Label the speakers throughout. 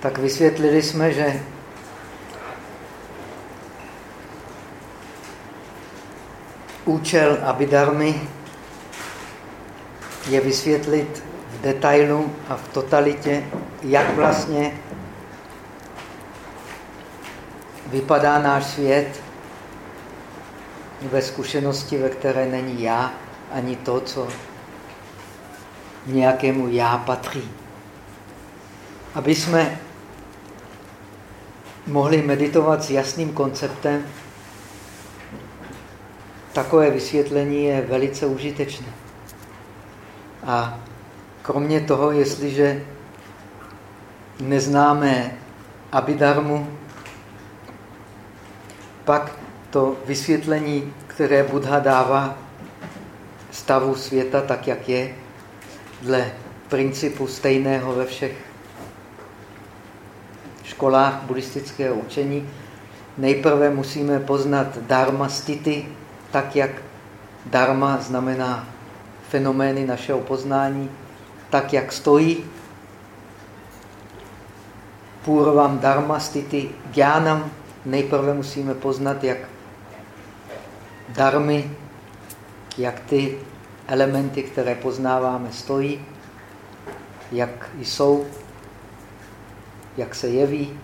Speaker 1: tak vysvětlili jsme, že účel abidarmy je vysvětlit v detailu a v totalitě, jak vlastně vypadá náš svět ve zkušenosti, ve které není já, ani to, co nějakému já patří. Aby jsme mohli meditovat s jasným konceptem, takové vysvětlení je velice užitečné. A kromě toho, jestliže neznáme Abidarmu, pak to vysvětlení, které Buddha dává stavu světa tak, jak je, dle principu stejného ve všech školách buddhistického učení, nejprve musíme poznat dharma stity, tak jak dharma znamená fenomény našeho poznání, tak jak stojí. Půrvam dharma stity gyánam nejprve musíme poznat, jak darmy, jak ty elementy, které poznáváme, stojí, jak jsou, jak se jeví.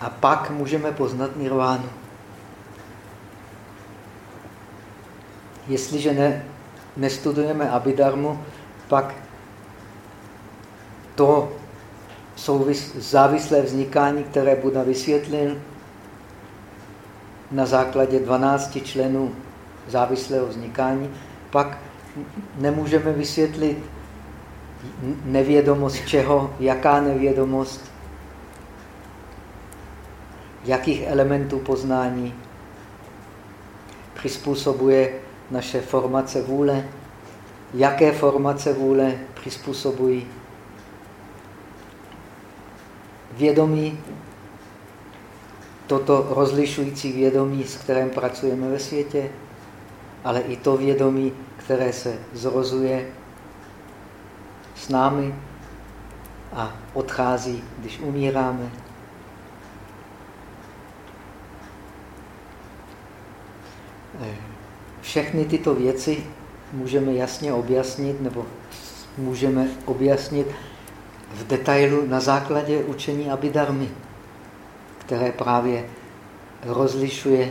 Speaker 1: A pak můžeme poznat nirvánu. Jestliže ne, nestudujeme Abidarmu, pak to souvis, závislé vznikání, které Buda vysvětlil na základě 12 členů závislého vznikání, pak nemůžeme vysvětlit nevědomost čeho, jaká nevědomost, jakých elementů poznání přizpůsobuje naše formace vůle, jaké formace vůle přizpůsobují vědomí, toto rozlišující vědomí, s kterým pracujeme ve světě, ale i to vědomí, které se zrozuje s námi a odchází, když umíráme. Všechny tyto věci můžeme jasně objasnit, nebo můžeme objasnit v detailu na základě učení Abidarmy, které právě rozlišuje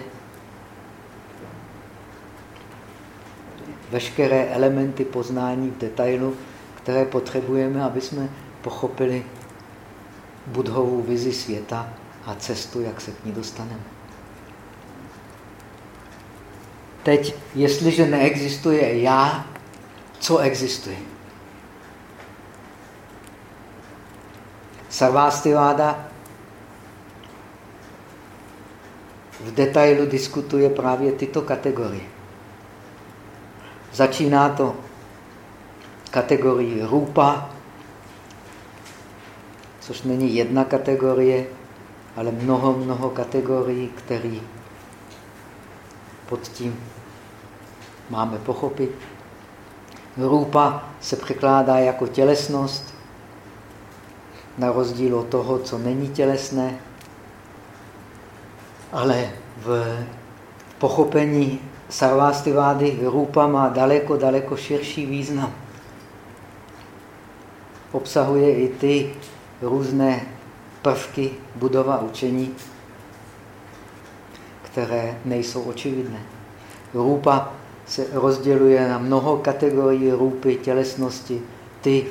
Speaker 1: veškeré elementy poznání v detailu, které potřebujeme, aby jsme pochopili budhovou vizi světa a cestu, jak se k ní dostaneme. Teď, jestliže neexistuje já, co existuje? Sarvástiváda v detailu diskutuje právě tyto kategorie. Začíná to kategorii rupa, což není jedna kategorie, ale mnoho, mnoho kategorií, které pod tím máme pochopit. Rupa se překládá jako tělesnost, na rozdíl od toho, co není tělesné, ale v pochopení Sarvástivády Rupa má daleko, daleko širší význam. Obsahuje i ty různé prvky budova učení, které nejsou očividné. Rupa se rozděluje na mnoho kategorií rupy tělesnosti. Ty,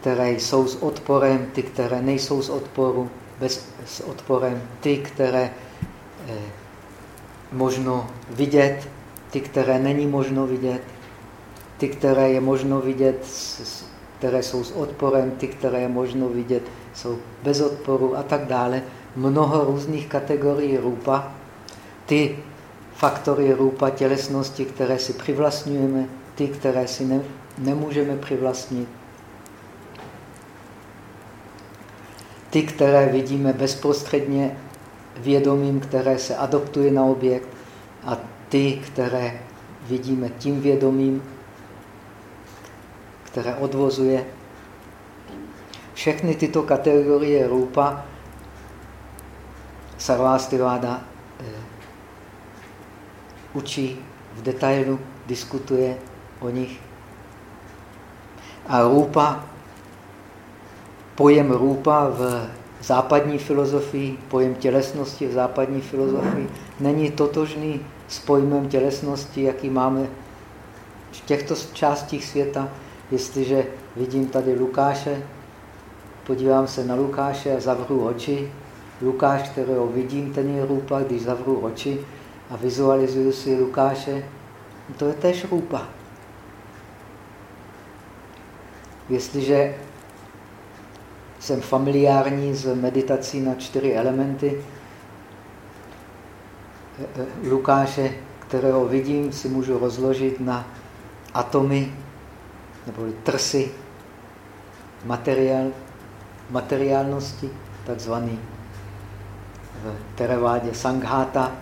Speaker 1: které jsou s odporem, ty, které nejsou s, odporu, bez, s odporem, ty, které eh, možno vidět, ty, které není možno vidět, ty, které je možno vidět, které jsou s odporem, ty, které je možno vidět, jsou bez odporu a tak dále. Mnoho různých kategorií rupa. Ty faktory rupa tělesnosti, které si přivlastňujeme, ty, které si ne, nemůžeme přivlastnit. Ty, které vidíme bezprostředně vědomím, které se adoptuje na objekt a ty, které vidíme tím vědomím, které odvozuje. Všechny tyto kategorie rupa Sarvastivada eh, učí v detailu, diskutuje o nich. A rupa, pojem rupa v západní filozofii, pojem tělesnosti v západní filozofii není totožný s pojmem tělesnosti, jaký máme v těchto částích světa. Jestliže vidím tady Lukáše, podívám se na Lukáše a zavřu oči, Lukáš, kterého vidím, ten je rupa, když zavřu oči a vizualizuju si Lukáše, to je tež rupa. Jestliže jsem familiární s meditací na čtyři elementy, e, e, Lukáše, kterého vidím, si můžu rozložit na atomy nebo trsy materiál, materiálnosti, takzvaný v Terevádě Sanghata.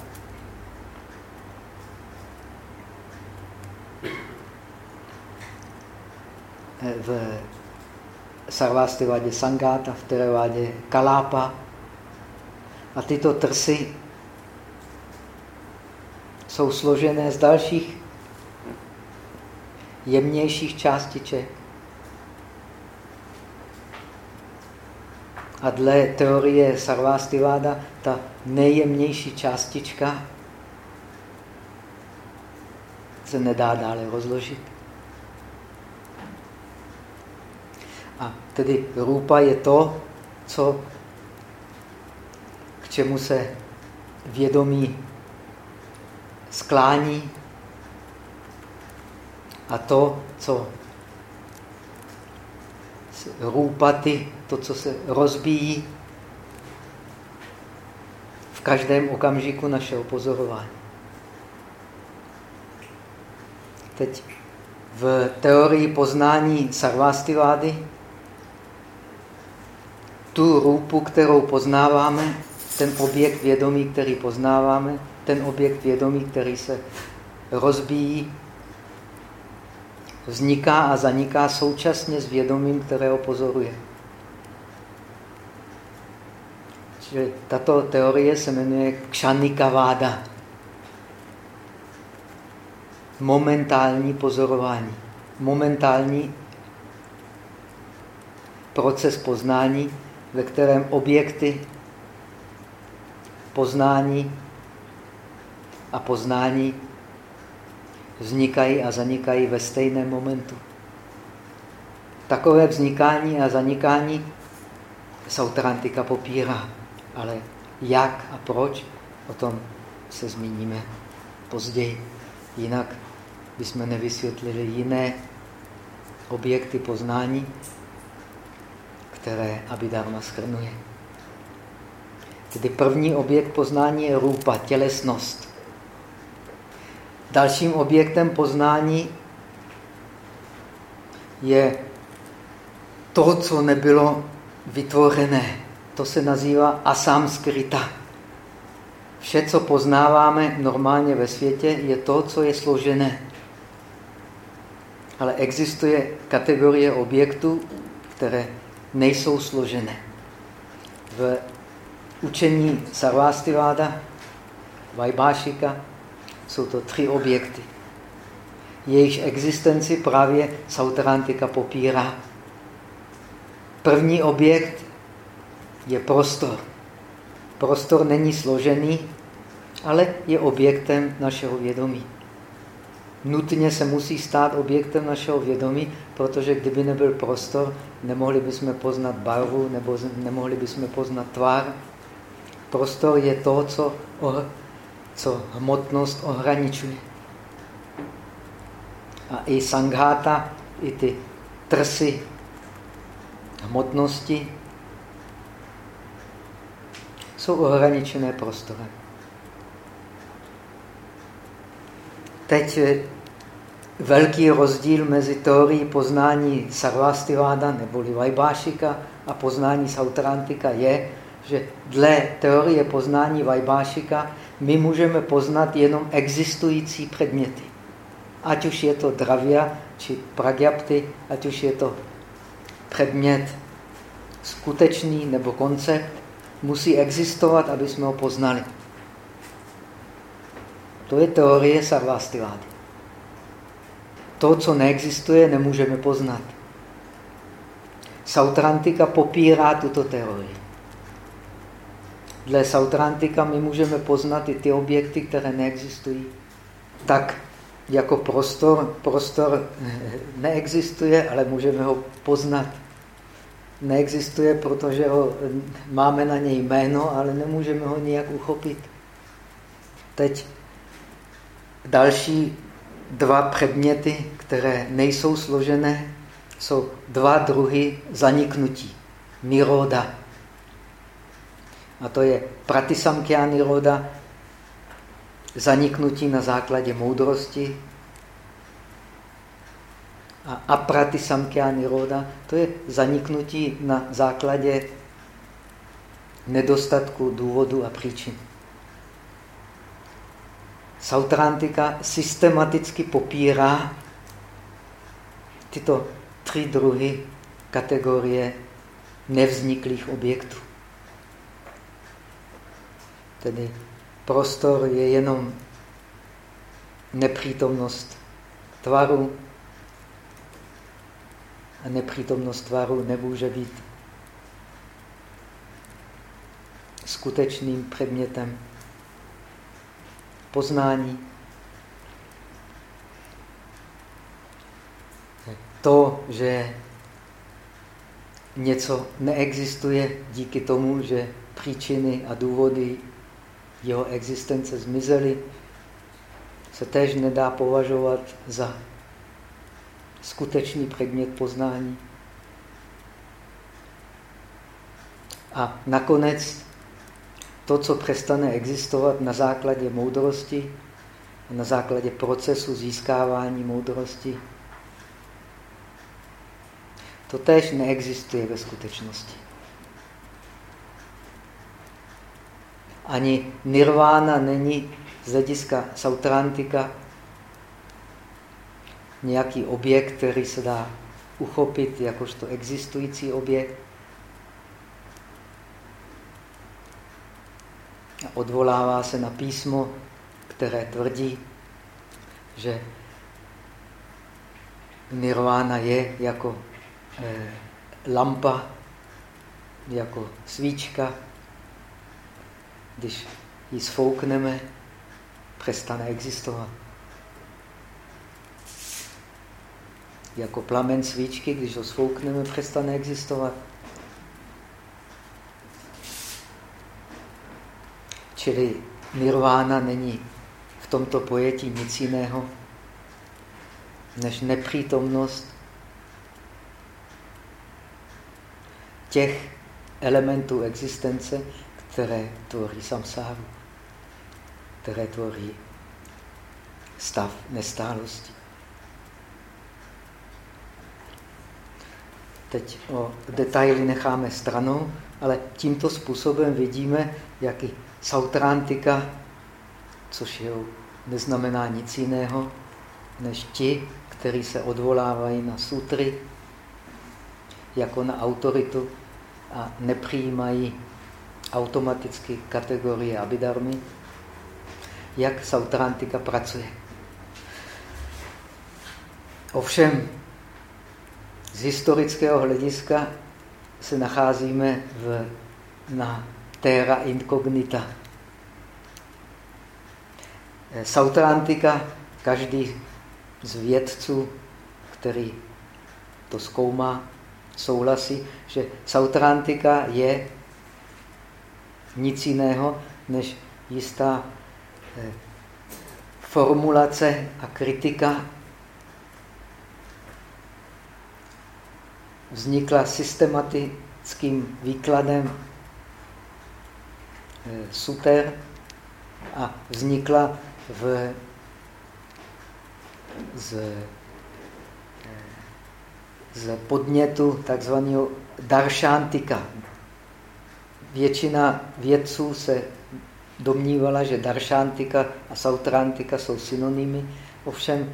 Speaker 1: V Sarvastivádě Sanghata, v Terevádě Kalápa. A tyto trsy jsou složené z dalších jemnějších částiček. A dle teorie Sarvastivada ta nejjemnější částička se nedá dále rozložit. A tedy rupa je to, co, k čemu se vědomí sklání a to, co růpaty, to, co se rozbíjí v každém okamžiku našeho pozorování. Teď v teorii poznání sarvastivády tu růpu, kterou poznáváme, ten objekt vědomí, který poznáváme, ten objekt vědomí, který se rozbíjí, vzniká a zaniká současně s vědomím, kterého pozoruje. Čili tato teorie se jmenuje Kšanikaváda. Momentální pozorování. Momentální proces poznání, ve kterém objekty poznání a poznání vznikají a zanikají ve stejném momentu. Takové vznikání a zanikání Sautrantika popírá, ale jak a proč, o tom se zmíníme později. Jinak bychom nevysvětlili jiné objekty poznání, které Abhidharma schrnuje. Tedy první objekt poznání je rupa, tělesnost. Dalším objektem poznání je to, co nebylo vytvořené. To se nazývá asamskrita. Vše, co poznáváme normálně ve světě, je to, co je složené. Ale existuje kategorie objektů, které nejsou složené. V učení Sarvastiváda, Vajbášika, jsou to tři objekty. Jejichž existenci právě Sautrantika popírá. První objekt je prostor. Prostor není složený, ale je objektem našeho vědomí. Nutně se musí stát objektem našeho vědomí, protože kdyby nebyl prostor, nemohli bychom poznat barvu nebo nemohli bychom poznat tvár. Prostor je to, co co hmotnost ohraničuje. A i sangháta, i ty trsy hmotnosti jsou ohraničené prostorem. Teď velký rozdíl mezi teorií poznání Sarvastiváda neboli Vajbášika a poznání Sautrantika je, že dle teorie poznání Vajbášika my můžeme poznat jenom existující předměty. Ať už je to dravia či pragyapty, ať už je to předmět skutečný nebo koncept musí existovat, aby jsme ho poznali. To je teorie sarvastivády. To, co neexistuje, nemůžeme poznat. Sautrantika popírá tuto teorii. Dle Sautrantika my můžeme poznat i ty objekty, které neexistují. Tak jako prostor, prostor neexistuje, ale můžeme ho poznat. Neexistuje, protože ho, máme na něj jméno, ale nemůžeme ho nijak uchopit. Teď další dva předměty, které nejsou složené, jsou dva druhy zaniknutí. Niroda. A to je pratisamkhya niroda, zaniknutí na základě moudrosti. A apratisamkhya niroda, to je zaniknutí na základě nedostatku důvodu a příčin. Sautrantika systematicky popírá tyto tři druhy kategorie nevzniklých objektů. Tedy prostor je jenom nepřítomnost tvaru a nepřítomnost tvaru nemůže být skutečným předmětem poznání. To, že něco neexistuje díky tomu, že příčiny a důvody jeho existence zmizely, se též nedá považovat za skutečný předmět poznání. A nakonec to, co přestane existovat na základě moudrosti, na základě procesu získávání moudrosti, to též neexistuje ve skutečnosti. Ani nirvána není z hlediska sautrantika nějaký objekt, který se dá uchopit jakožto existující objekt. odvolává se na písmo, které tvrdí, že nirvána je jako eh, lampa, jako svíčka. Když ji sfoukneme, přestane existovat. Jako plamen svíčky, když ho sfoukneme, přestane existovat. Čili nirvána není v tomto pojetí nic jiného než nepřítomnost těch elementů existence, které tvoří samsáru, které tvoří stav nestálosti. Teď o detaily necháme stranou, ale tímto způsobem vidíme, jaký Sautrantika, což je, neznamená nic jiného, než ti, kteří se odvolávají na sutry jako na autoritu a nepřijímají automaticky kategorie abidarmy, jak Sautrantika pracuje. Ovšem, z historického hlediska se nacházíme v, na terra incognita. Sautrantika, každý z vědců, který to zkoumá, souhlasí, že Sautrantika je nic jiného, než jistá eh, formulace a kritika vznikla systematickým výkladem Eh, suter a vznikla v, z, eh, z podnětu takzvaného daršantika. Většina vědců se domnívala, že daršantika a sautrantika jsou synonymy, ovšem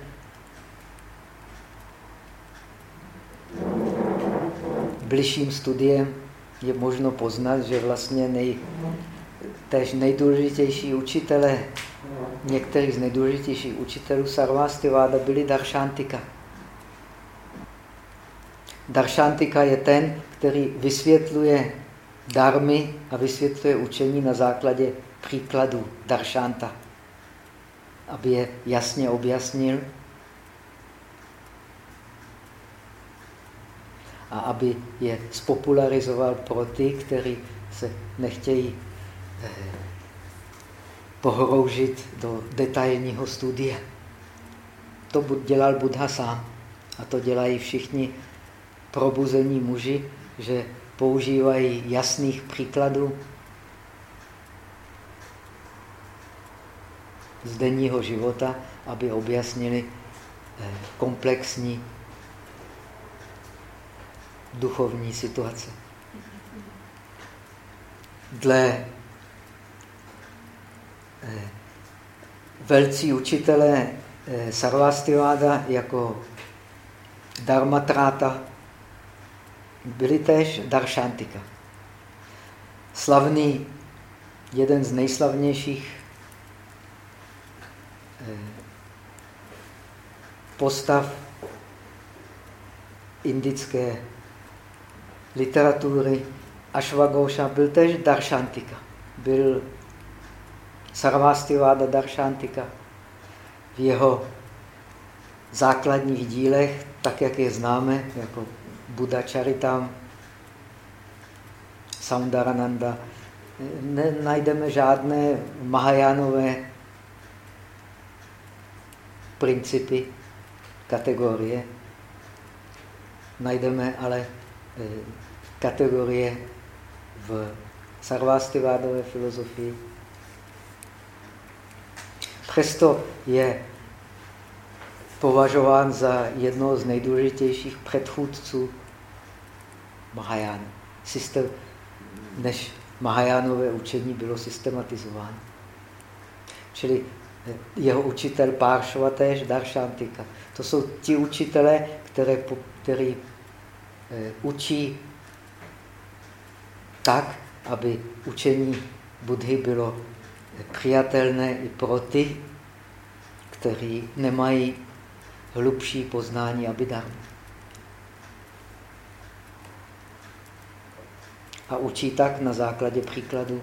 Speaker 1: bližším studiem je možno poznat, že vlastně nej, tež nejdůležitější učitele, některých z nejdůležitějších učitelů Sarvastiváda byli Daršantika. Daršantika je ten, který vysvětluje darmy a vysvětluje učení na základě příkladů Daršanta, aby je jasně objasnil a aby je spopularizoval pro ty, kteří se nechtějí eh, pohroužit do detailního studia. To dělal Buddha sám. A to dělají všichni probuzení muži, že používají jasných příkladů z denního života, aby objasnili eh, komplexní duchovní situace. Dle eh, velcí učitelé eh, Sarvastiváda jako Dharmatráta byli též Darshantika. Slavný, jeden z nejslavnějších eh, postav indické literatury Ashwagosha byl tež Darshantika. Byl Sarvastivada Darshantika. V jeho základních dílech, tak jak je známe, jako Buddha Charitam, Saundarananda, nenajdeme žádné Mahajánové principy, kategorie. Najdeme ale eh, kategorie v sarvastivádové filozofii. Přesto je považován za jednoho z nejdůležitějších předchůdců Mahaján. Systém, než Mahajánové učení bylo systematizováno. Čili eh, jeho učitel Páršova též Darshantika. To jsou ti učitelé, které, který eh, učí tak, aby učení Budhy bylo přijatelné i pro ty, kteří nemají hlubší poznání Abhidharmy. A učí tak na základě příkladu.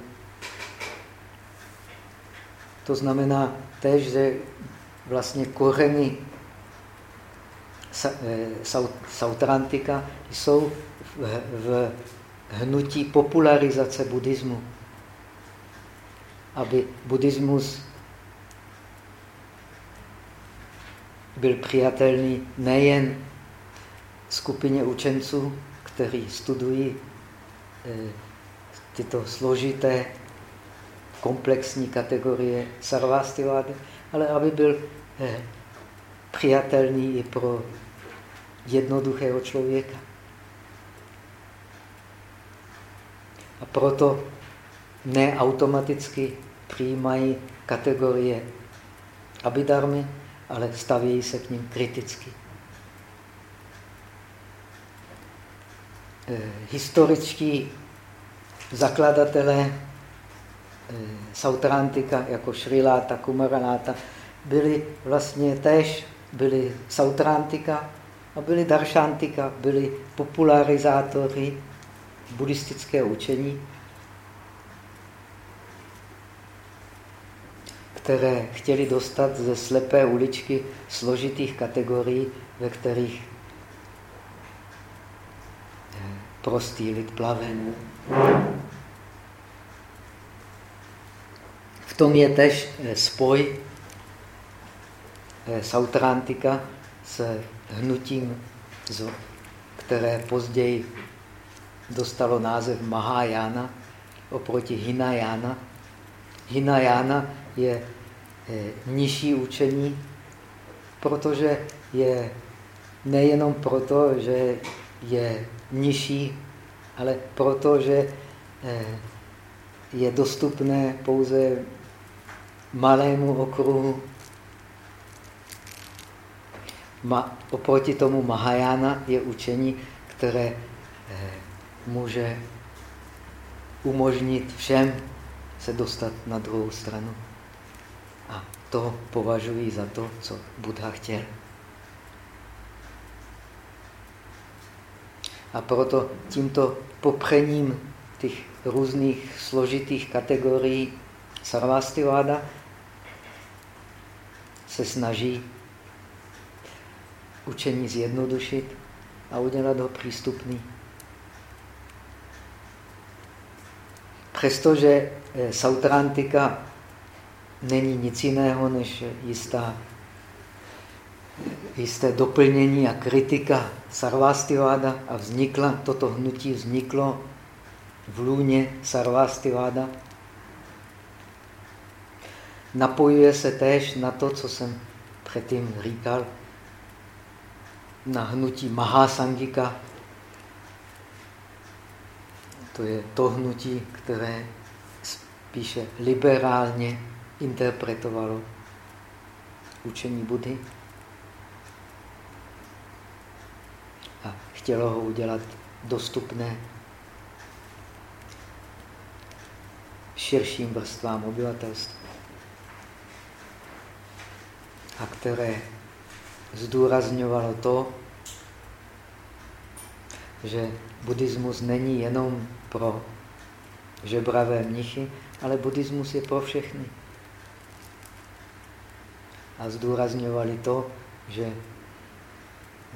Speaker 1: To znamená tež, že vlastně kořeny eh, Sautrantika jsou v hnutí popularizace buddhismu. Aby buddhismus byl přijatelný nejen skupině učenců, kteří studují eh, tyto složité komplexní kategorie sarvastivády, ale aby byl eh, přijatelný i pro jednoduchého člověka. A proto neautomaticky přijímají kategorie abidarmy, ale stavějí se k ním kriticky. Historičtí zakladatelé eh, Sautrantika jako Šriláta, Kumaranata byli vlastně též byli Sautrantika a byli Darshantika, byli popularizátory buddhistického učení, které chtěli dostat ze slepé uličky složitých kategorií, ve kterých eh, prostý lid plave. V tom je tež eh, spoj eh, Sautrantika s hnutím, které později dostalo název Mahajana oproti Hinayana. Hinayana je Eh, nižší učení, protože je nejenom proto, že je nižší, ale proto, že eh, je dostupné pouze malému okruhu. Ma, oproti tomu Mahajana je učení, které eh, může umožnit všem se dostat na druhou stranu. A to považuji za to, co Buddha chtěl. A proto tímto popřením těch různých složitých kategorií Sarvastiváda se snaží učení zjednodušit a udělat ho přístupný. Přestože eh, Sautrantika není nic jiného než jistá, jisté doplnění a kritika Sarvastiváda a vznikla, toto hnutí vzniklo v lůně Sarvastiváda. Napojuje se též na to, co jsem předtím říkal, na hnutí Mahasangika. To je to hnutí, které spíše liberálně interpretovalo učení Budhy. A chtělo ho udělat dostupné širším vrstvám obyvatelstva. A které zdůrazňovalo to, že buddhismus není jenom pro žebravé mnichy, ale buddhismus je pro všechny. A zdůrazňovali to, že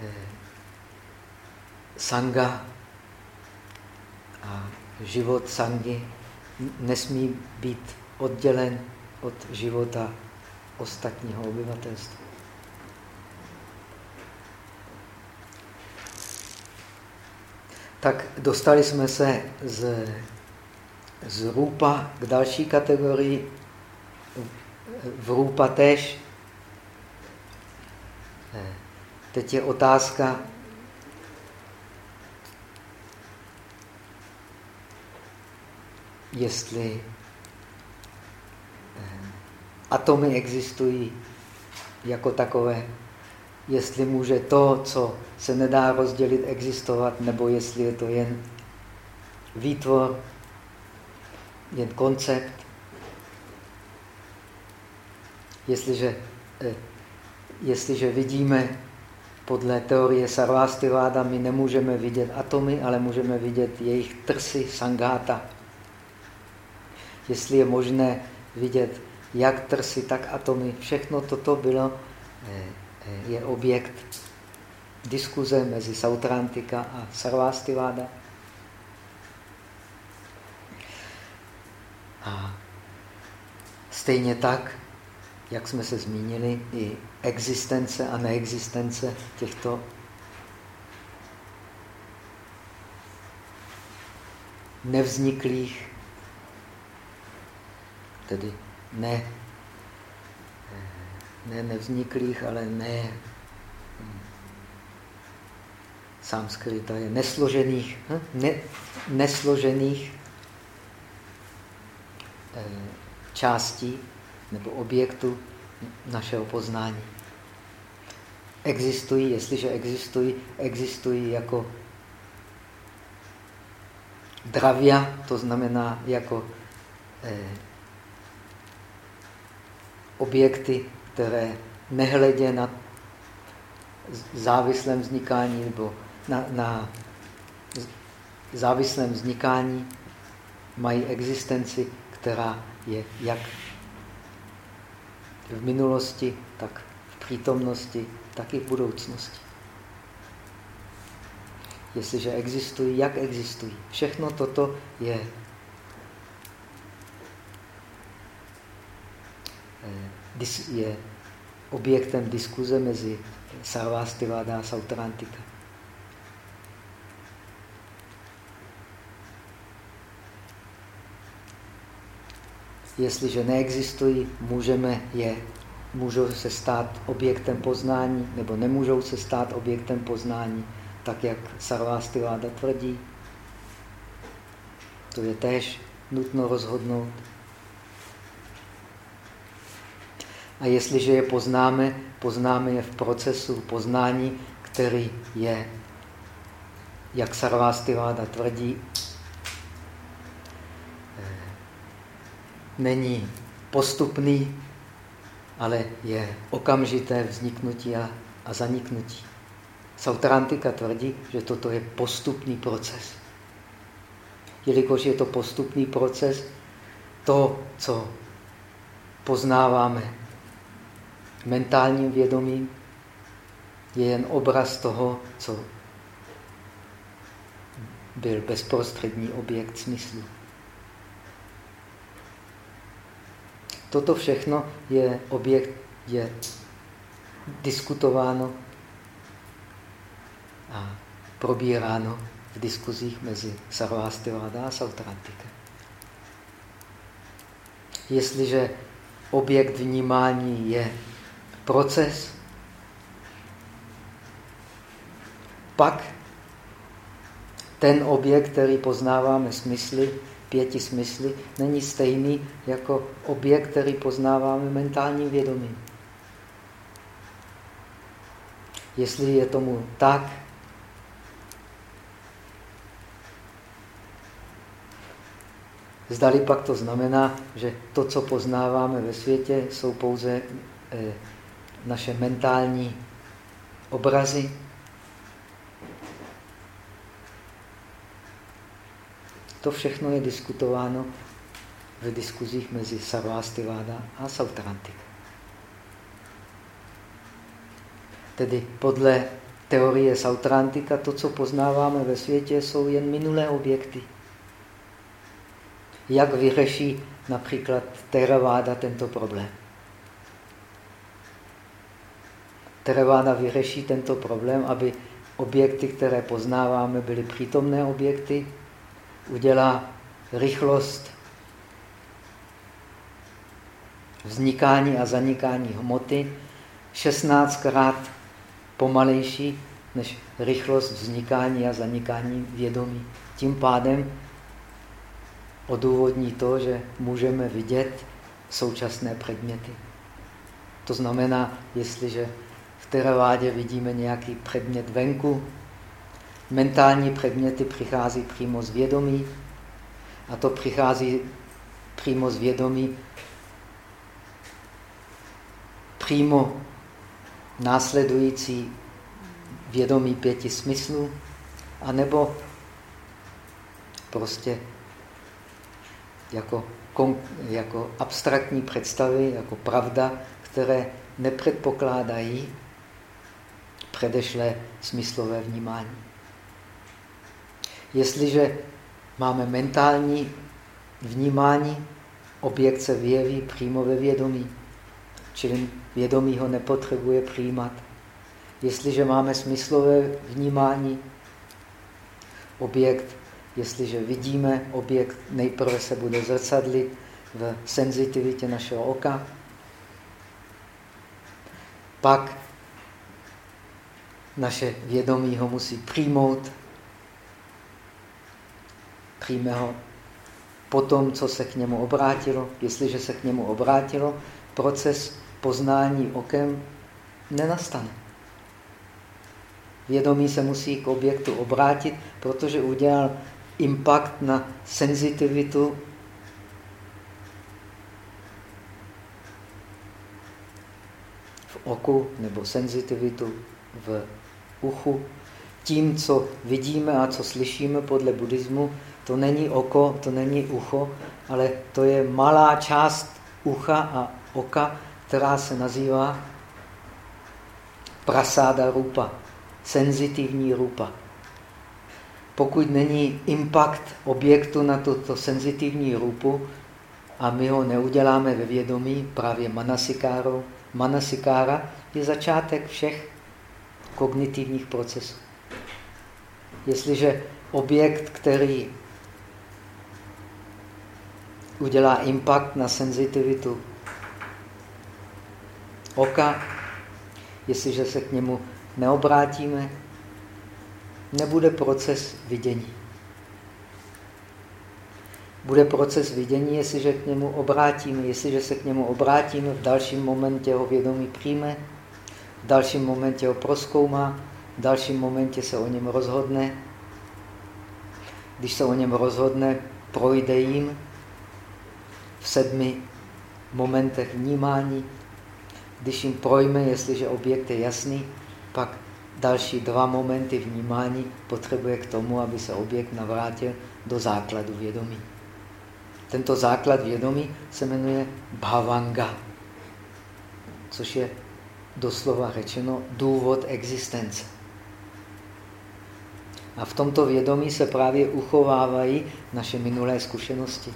Speaker 1: eh, sanga a život sangy nesmí být oddělen od života ostatního obyvatelstva. Tak dostali jsme se z, z rupa k další kategorii. V rupa tež. Teď je otázka, jestli eh, atomy existují jako takové, jestli může to, co se nedá rozdělit, existovat, nebo jestli je to jen výtvor, jen koncept. Jestliže, eh, jestliže vidíme podle teorie Sarvastiváda, my nemůžeme vidět atomy, ale můžeme vidět jejich trsy, sangáta. Jestli je možné vidět jak trsy, tak atomy, všechno toto bylo, eh, eh, je objekt diskuze mezi Sautrantika a Sarvastiváda. A stejně tak, jak jsme se zmínili, i existence a neexistence těchto nevzniklých, tedy ne, ne nevzniklých, ale ne Sanskrita je nesložených, hm? ne, nesložených eh, částí nebo objektů našeho poznání. Existují, jestliže existují, existují jako dravia, to znamená jako eh, objekty, které nehledě na závislém vznikání nebo na, na závislém vznikání mají existenci, která je jak v minulosti, tak v přítomnosti, tak i v budoucnosti. Jestliže existují, jak existují. Všechno toto je je objektem diskuze mezi Sarvastiváda a Sautrantika. Jestliže neexistují, můžeme je, můžou se stát objektem poznání, nebo nemůžou se stát objektem poznání, tak jak Sarvastiváda tvrdí. To je též nutno rozhodnout. A jestliže je poznáme, poznáme je v procesu poznání, který je, jak Sarvastiváda tvrdí, není postupný, ale je okamžité vzniknutí a, a zaniknutí. Sautrantika tvrdí, že toto je postupný proces. Jelikož je to postupný proces, to, co poznáváme mentálním vědomím, je jen obraz toho, co byl bezprostřední objekt smyslu. Toto všechno je objekt, je diskutováno a probíráno v diskuzích mezi Sarvastivada a Sautrantika. Jestliže objekt vnímání je proces, pak ten objekt, který poznáváme smysly, pěti smysly, není stejný jako objekt, který poznáváme mentálním vědomím. Jestli je tomu tak, Zdali pak to znamená, že to, co poznáváme ve světě, jsou pouze eh, naše mentální obrazy. To všechno je diskutováno v diskuzích mezi Sarvastiváda a Sautrantika. Tedy podle teorie Sautrantika to, co poznáváme ve světě, jsou jen minulé objekty. Jak vyřeší například Theravada tento problém? Theravada vyřeší tento problém, aby objekty, které poznáváme, byly přítomné objekty, udělá rychlost vznikání a zanikání hmoty 16krát pomalejší než rychlost vznikání a zanikání vědomí. Tím pádem odůvodní to, že můžeme vidět současné předměty. To znamená, jestliže teravádě vidíme nějaký předmět venku, mentální předměty přichází přímo z vědomí. A to přichází přímo z vědomí přímo následující vědomí pěti smyslů, anebo prostě jako, jako abstraktní představy, jako pravda, které nepředpokládají předešlé smyslové vnímání. Jestliže máme mentální vnímání, objekt se vyjeví přímo ve vědomí, čili vědomí ho nepotřebuje přijímat. Jestliže máme smyslové vnímání, objekt Jestliže vidíme objekt, nejprve se bude zrcadlit v senzitivitě našeho oka, pak naše vědomí ho musí přijmout, přijme ho po tom, co se k němu obrátilo. Jestliže se k němu obrátilo, proces poznání okem nenastane. Vědomí se musí k objektu obrátit, protože udělal impact na senzitivitu v oku nebo senzitivitu v uchu. Tím, co vidíme a co slyšíme podle buddhismu, to není oko, to není ucho, ale to je malá část ucha a oka, která se nazývá prasáda rupa, senzitivní rupa pokud není impact objektu na tuto senzitivní rupu a my ho neuděláme ve vědomí právě manasikáru, manasikára je začátek všech kognitivních procesů. Jestliže objekt, který udělá impact na senzitivitu oka, jestliže se k němu neobrátíme, nebude proces vidění. Bude proces vidění, jestliže k němu obrátíme. Jestliže se k němu obrátíme, v dalším momentě ho vědomí přijme, v dalším momentě ho proskoumá, v dalším momentě se o něm rozhodne. Když se o něm rozhodne, projde jim, v sedmi momentech vnímání. Když jim projme, jestliže objekt je jasný, pak další dva momenty vnímání potřebuje k tomu, aby se objekt navrátil do základu vědomí. Tento základ vědomí se jmenuje bhavanga, což je doslova řečeno důvod existence. A v tomto vědomí se právě uchovávají naše minulé zkušenosti.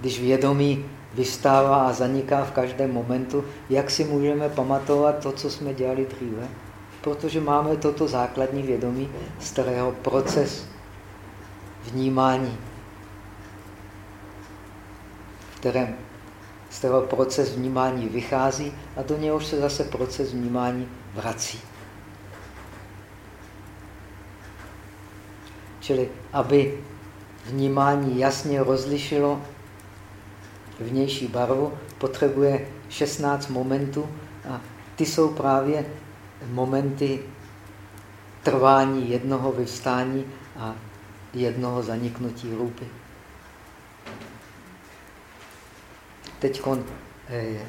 Speaker 1: Když vědomí vystává a zaniká v každém momentu, jak si můžeme pamatovat to, co jsme dělali dříve? Protože máme toto základní vědomí, z kterého proces vnímání, v kterém z kterého proces vnímání vychází a do něhož se zase proces vnímání vrací. Čili aby vnímání jasně rozlišilo vnější barvu, potřebuje 16 momentů a ty jsou právě momenty trvání jednoho vyvstání a jednoho zaniknutí růpy. Teď eh,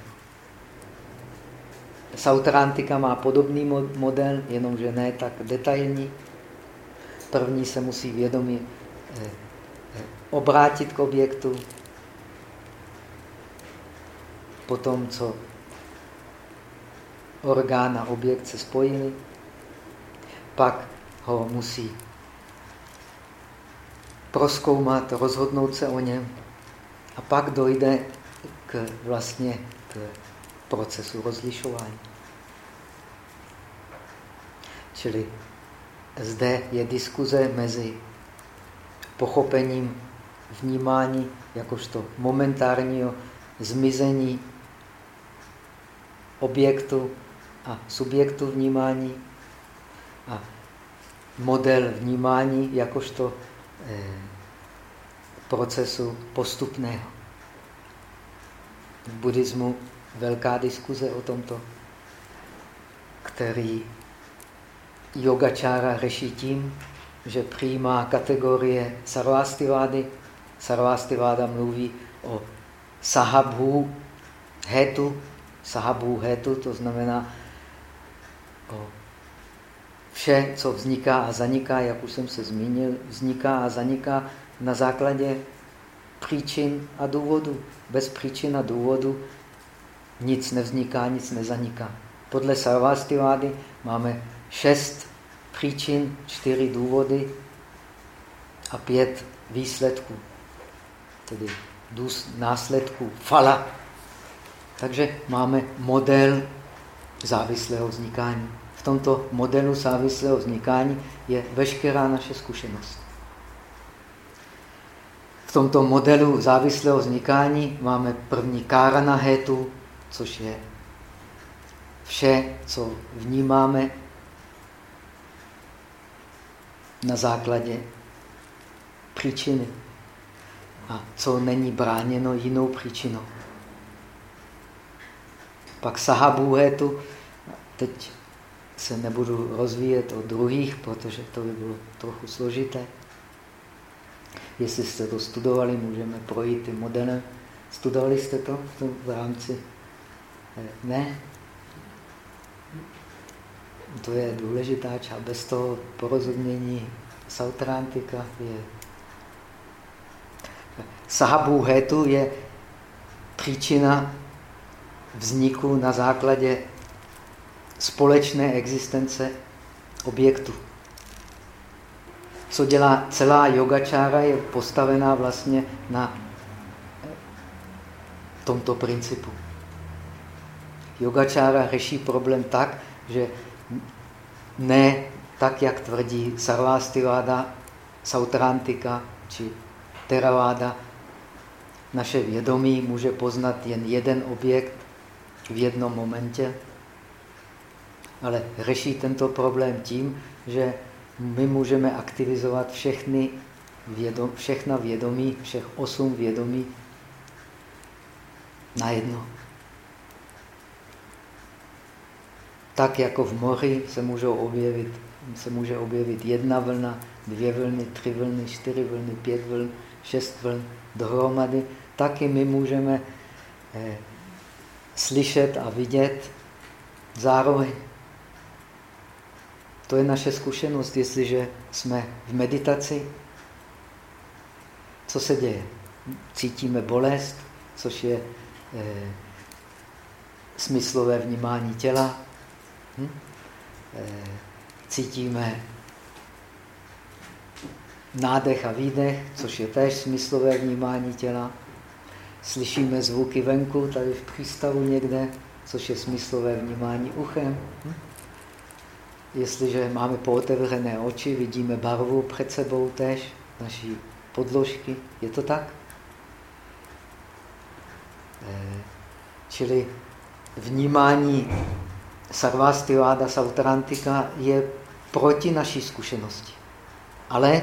Speaker 1: Sautrantika má podobný model, jenomže ne tak detailní. První se musí vědomě eh, eh, obrátit k objektu, potom, co orgán a objekt se spojili, pak ho musí proskoumat, rozhodnout se o něm a pak dojde vlastně k procesu rozlišování. Čili zde je diskuze mezi pochopením vnímání jakožto momentárního zmizení objektu a subjektu vnímání a model vnímání jakožto eh, procesu postupného. V buddhismu velká diskuze o tomto, který yogačára řeší tím, že přijímá kategorie sarvastivády. Sarvastiváda mluví o sahabhu hetu. Sahabhu hetu, to znamená o vše, co vzniká a zaniká, jak už jsem se zmínil, vzniká a zaniká na základě příčin a důvodu. Bez příčin a důvodu nic nevzniká, nic nezaniká. Podle Sarvastivády máme šest příčin, čtyři důvody a pět výsledků, tedy následků, fala. Takže máme model závislého vznikání. V tomto modelu závislého vznikání je veškerá naše zkušenost. Tomto modelu závislého vznikání máme první kárana hetu, což je vše, co vnímáme na základě příčiny a co není bráněno jinou příčinou. Pak sahabu hetu, teď se nebudu rozvíjet o druhých, protože to by bylo trochu složité. Jestli jste to studovali, můžeme projít ty modely. Studovali jste to v rámci? Eh, ne? To je důležitá část. Bez toho porozumění Sautrantika je... Sahabu hetu je příčina vzniku na základě společné existence objektu co dělá celá yogačára, je postavená vlastně na tomto principu. Yogačára řeší problém tak, že ne tak, jak tvrdí Sarvastiváda, Sautrantika či Theravada, naše vědomí může poznat jen jeden objekt v jednom momentě, ale řeší tento problém tím, že my můžeme aktivizovat všechny vědom, všechna vědomí, všech osm vědomí najednou. Tak jako v moři se, můžou objevit, se může objevit jedna vlna, dvě vlny, tři vlny, čtyři vlny, pět vln, šest vln dohromady, taky my můžeme eh, slyšet a vidět zároveň. To je naše zkušenost, jestliže jsme v meditaci. Co se děje? Cítíme bolest, což je eh, smyslové vnímání těla. Hm? Eh, cítíme nádech a výdech, což je též smyslové vnímání těla. Slyšíme zvuky venku, tady v přístavu někde, což je smyslové vnímání uchem. Hm? Jestliže máme pootevřené oči, vidíme barvu před sebou tež, naší podložky. Je to tak? Eh, čili vnímání Sarvastiváda Sautrantika je proti naší zkušenosti. Ale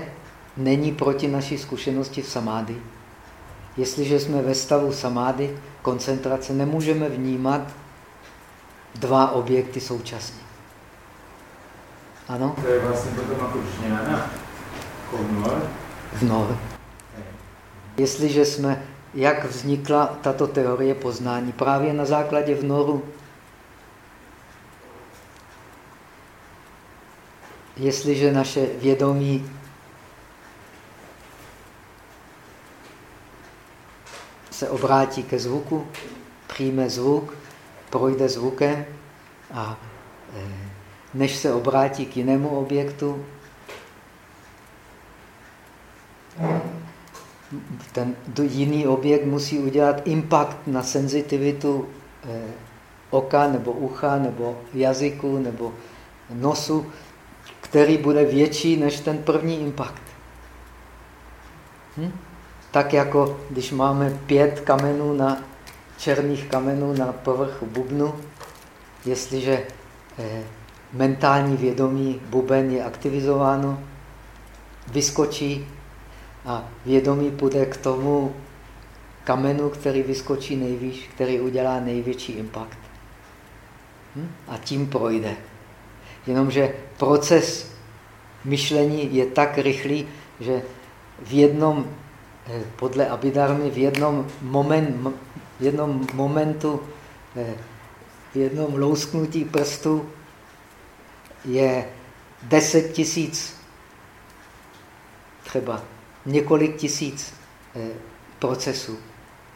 Speaker 1: není proti naší zkušenosti v samády. Jestliže jsme ve stavu samády, koncentrace, nemůžeme vnímat dva objekty současně. Ano?
Speaker 2: To je vlastně potom jako šňána, konor.
Speaker 1: Vnor. Jestliže jsme, jak vznikla tato teorie poznání? Právě na základě vnoru. Jestliže naše vědomí se obrátí ke zvuku, přijme zvuk, projde zvukem a eh, než se obrátí k jinému objektu, ten jiný objekt musí udělat impact na senzitivitu eh, oka nebo ucha nebo jazyku nebo nosu, který bude větší než ten první impact. Hm? Tak jako když máme pět kamenů na černých kamenů na povrchu bubnu, jestliže eh, mentální vědomí buben je aktivizováno, vyskočí a vědomí půjde k tomu kamenu, který vyskočí nejvýš, který udělá největší impact. Hm? A tím projde. Jenomže proces myšlení je tak rychlý, že v jednom Eh, podle Abidarmy v jednom, moment, v jednom momentu, eh, v jednom lousknutí prstu je deset tisíc, třeba několik tisíc eh, procesů.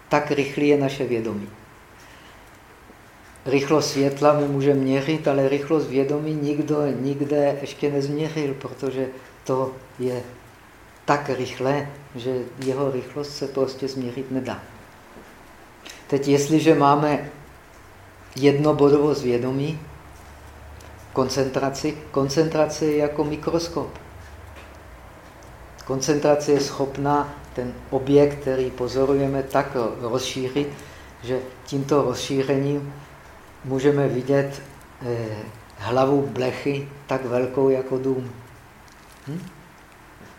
Speaker 1: Tak rychlý je naše vědomí. Rychlost světla my můžeme měřit, ale rychlost vědomí nikdo nikde ještě nezměřil, protože to je tak rychle, že jeho rychlost se prostě změřit nedá. Teď, jestliže máme jednobodovost vědomí, koncentraci, koncentrace je jako mikroskop. Koncentrace je schopná ten objekt, který pozorujeme, tak rozšířit, že tímto rozšířením můžeme vidět eh, hlavu blechy tak velkou jako dům. Hm?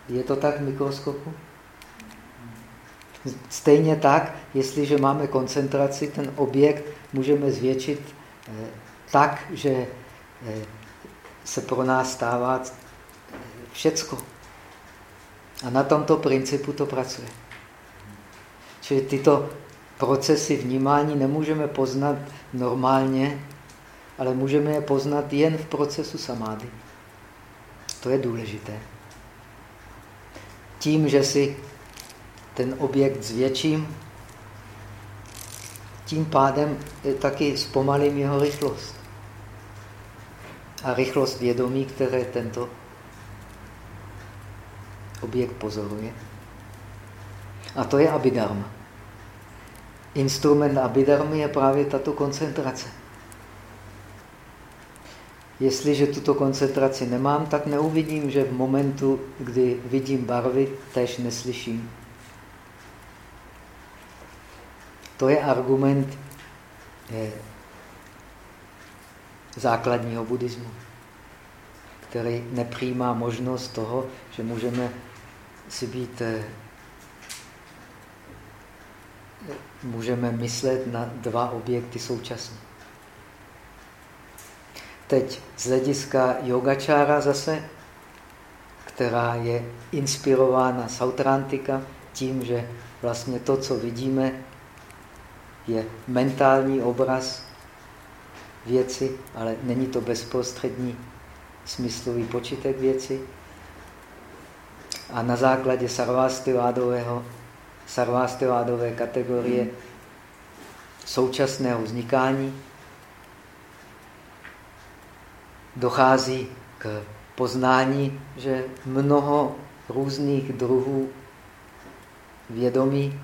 Speaker 1: Je to tak v mikroskopu? Stejně tak, jestliže máme koncentraci, ten objekt můžeme zvětšit eh, tak, že se pro nás stává eh, všecko. A na tomto principu to pracuje. Čili tyto procesy vnímání nemůžeme poznat normálně, ale můžeme je poznat jen v procesu samády. To je důležité. Tím, že si ten objekt zvětším, tím pádem taky zpomalím jeho rychlost. A rychlost vědomí, které tento objekt pozoruje. A to je abidharma. Instrument abidharmy je právě tato koncentrace. Jestliže tuto koncentraci nemám, tak neuvidím, že v momentu, kdy vidím barvy, tež neslyším. To je argument je, základního buddhismu, který nepřijímá možnost toho, že můžeme si být, eh, můžeme myslet na dva objekty současně. Teď z hlediska yogačára zase, která je inspirována Sautrantika, tím, že vlastně to, co vidíme, je mentální obraz věci, ale není to bezprostřední smyslový počítek věci. A na základě sarvástivádového, sarvástivádové kategorie současného vznikání dochází k poznání, že mnoho různých druhů vědomí,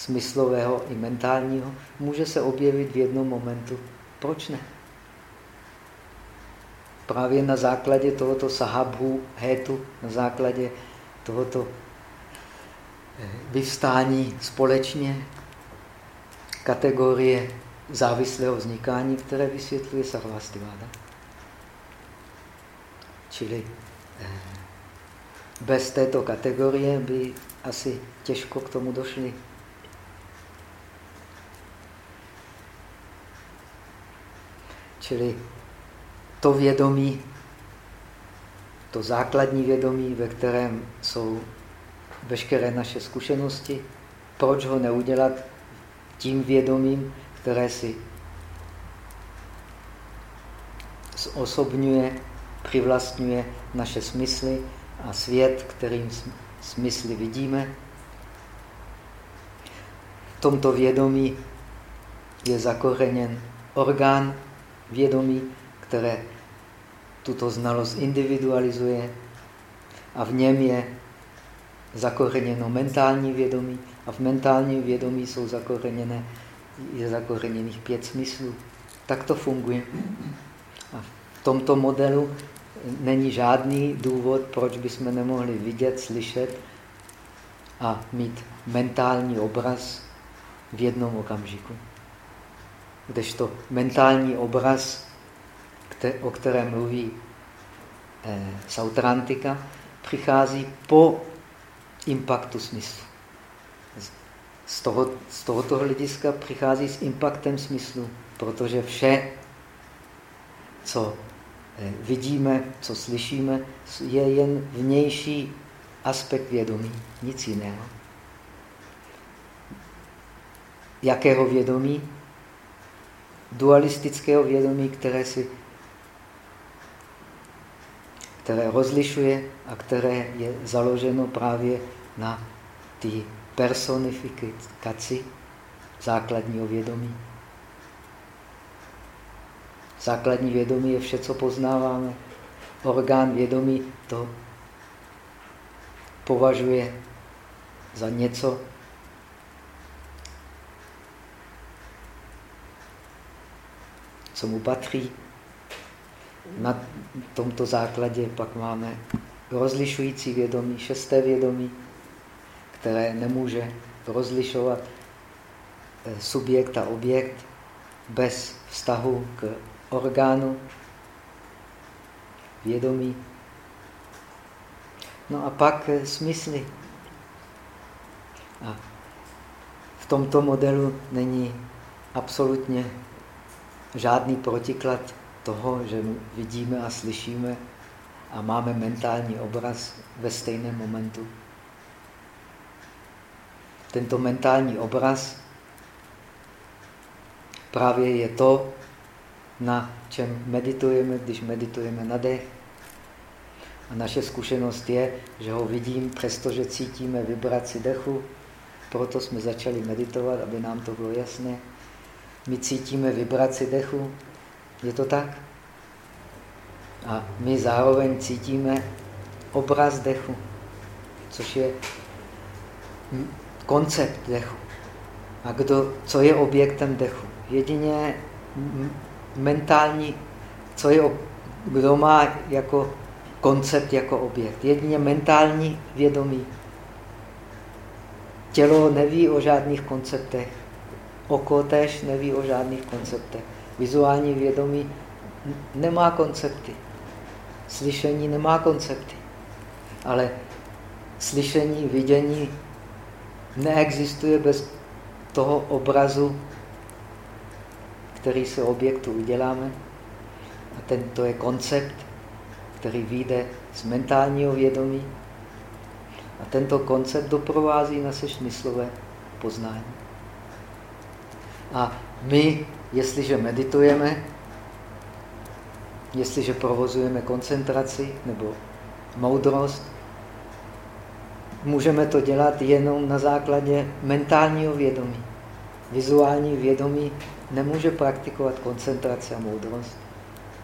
Speaker 1: smyslového i mentálního, může se objevit v jednom momentu. Proč ne? Právě na základě tohoto sahabhu, hétu, na základě tohoto eh, vyvstání společně kategorie závislého vznikání, které vysvětluje Sarvastiváda. Čili eh, bez této kategorie by asi těžko k tomu došli. Čili to vědomí, to základní vědomí, ve kterém jsou veškeré naše zkušenosti, proč ho neudělat tím vědomím, které si osobňuje, přivlastňuje naše smysly a svět, kterým smysly vidíme. V tomto vědomí je zakořeněn orgán vědomí, které tuto znalost individualizuje a v něm je zakořeněno mentální vědomí a v mentálním vědomí jsou zakořeněné, je zakořeněných pět smyslů. Tak to funguje. A v tomto modelu není žádný důvod, proč bychom nemohli vidět, slyšet a mít mentální obraz v jednom okamžiku. Kdežto mentální obraz, o kterém mluví eh, Sautrantika, přichází po impaktu smyslu. Z, toho, z tohoto hlediska přichází s impaktem smyslu, protože vše, co eh, vidíme, co slyšíme, je jen vnější aspekt vědomí, nic jiného. Jakého vědomí? Dualistického vědomí, které, si, které rozlišuje a které je založeno právě na té personifikaci základního vědomí. Základní vědomí je vše, co poznáváme. Orgán vědomí to považuje za něco, co mu patří. Na tomto základě pak máme rozlišující vědomí, šesté vědomí, které nemůže rozlišovat eh, subjekt a objekt bez vztahu k orgánu vědomí. No a pak eh, smysly. A v tomto modelu není absolutně žádný protiklad toho, že vidíme a slyšíme a máme mentální obraz ve stejném momentu. Tento mentální obraz právě je to, na čem meditujeme, když meditujeme na dech. A naše zkušenost je, že ho vidím, přestože cítíme vibraci dechu. Proto jsme začali meditovat, aby nám to bylo jasné. My cítíme vibraci dechu. Je to tak? A my zároveň cítíme obraz dechu, což je koncept dechu. A kdo, co je objektem dechu? Jedině mentální, co je, kdo má jako koncept jako objekt. Jedině mentální vědomí. Tělo neví o žádných konceptech. Oko tež neví o žádných konceptech. Vizuální vědomí nemá koncepty. Slyšení nemá koncepty. Ale slyšení, vidění neexistuje bez toho obrazu, který se objektu uděláme. A tento je koncept, který vyjde z mentálního vědomí. A tento koncept doprovází naše smyslové poznání. A my, jestliže meditujeme, jestliže provozujeme koncentraci nebo moudrost, můžeme to dělat jenom na základě mentálního vědomí. Vizuální vědomí nemůže praktikovat koncentraci a moudrost.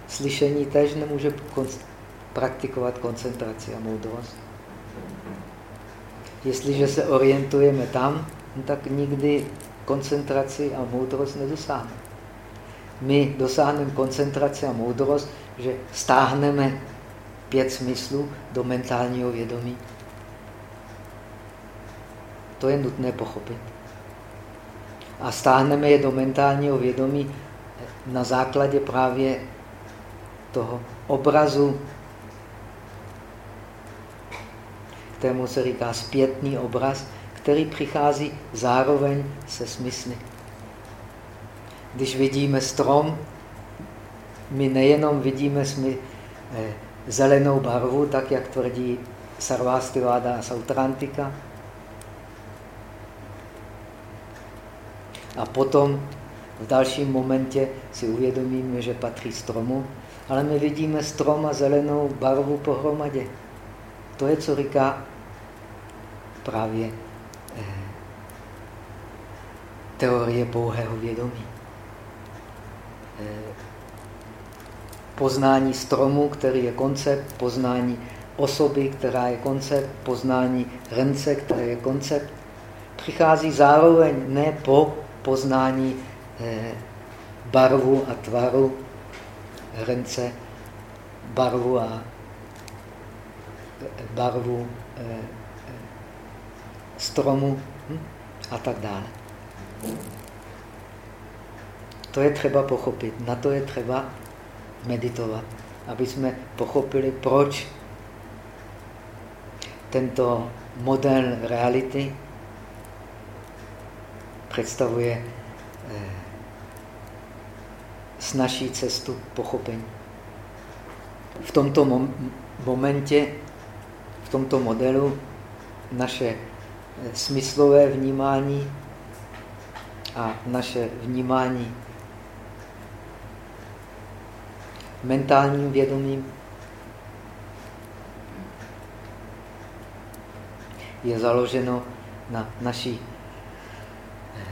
Speaker 1: Slyšení tež nemůže praktikovat koncentraci a moudrost. Jestliže se orientujeme tam, tak nikdy koncentraci a moudrost nedosáhneme. My dosáhneme koncentraci a moudrost, že stáhneme pět smyslů do mentálního vědomí. To je nutné pochopit. A stáhneme je do mentálního vědomí na základě právě toho obrazu, kterému se říká zpětný obraz, který přichází zároveň se smysly. Když vidíme strom, my nejenom vidíme smy, eh, zelenou barvu, tak jak tvrdí Sarvastiváda a Sautrantika, a potom v dalším momentě si uvědomíme, že patří stromu, ale my vidíme strom a zelenou barvu pohromadě. To je, co říká právě teorie pouhého vědomí. Eh, poznání stromu, který je koncept, poznání osoby, která je koncept, poznání hrnce, který je koncept, přichází zároveň ne po poznání eh, barvu a tvaru hrnce, barvu a barvu eh, stromu hm? a tak dále. To je třeba pochopit, na to je třeba meditovat, aby jsme pochopili, proč tento model reality představuje eh, snažší cestu pochopení. V tomto mom momentě, v tomto modelu naše eh, smyslové vnímání a naše vnímání mentálním vědomím je založeno na naší eh,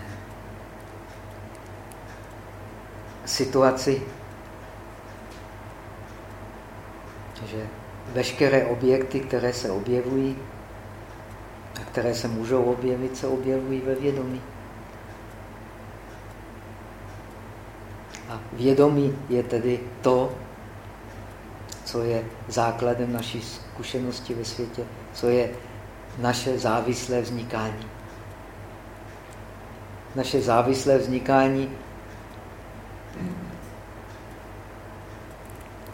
Speaker 1: situaci, že veškeré objekty, které se objevují a které se můžou objevit, se objevují ve vědomí. A vědomí je tedy to, co je základem naší zkušenosti ve světě, co je naše závislé vznikání. Naše závislé vznikání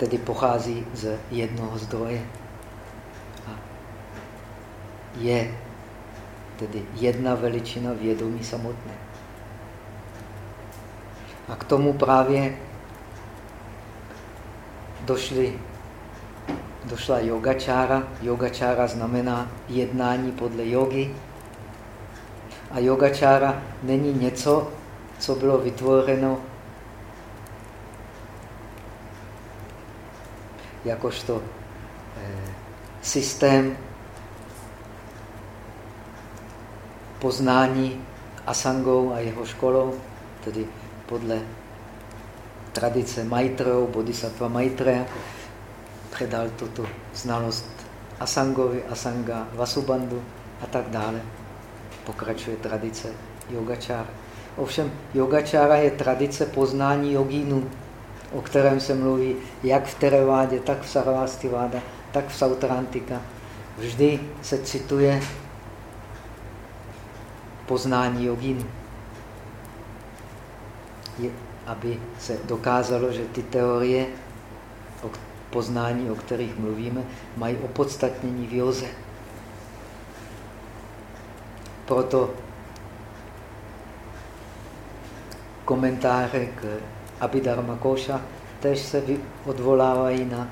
Speaker 1: tedy pochází z jednoho zdroje. A je tedy jedna veličina vědomí samotné. A k tomu právě došly, došla yogačára. Yogačára znamená jednání podle jogy. A yogačára není něco, co bylo vytvořeno jakožto eh, systém poznání Asangou a jeho školou, tedy podle tradice Maitreou, Bodhisattva Maitreya, předal tuto znalost Asangovi, Asanga Vasubandhu a tak dále. Pokračuje tradice yogačára. Ovšem, yogačára je tradice poznání jogínů, o kterém se mluví jak v Terevádě, tak v Sarvastiváda, tak v Sautrantika. Vždy se cituje poznání jogínů aby se dokázalo, že ty teorie o poznání, o kterých mluvíme, mají opodstatnění v józe. Proto komentáře k Abhidharma Koša tež se odvolávají na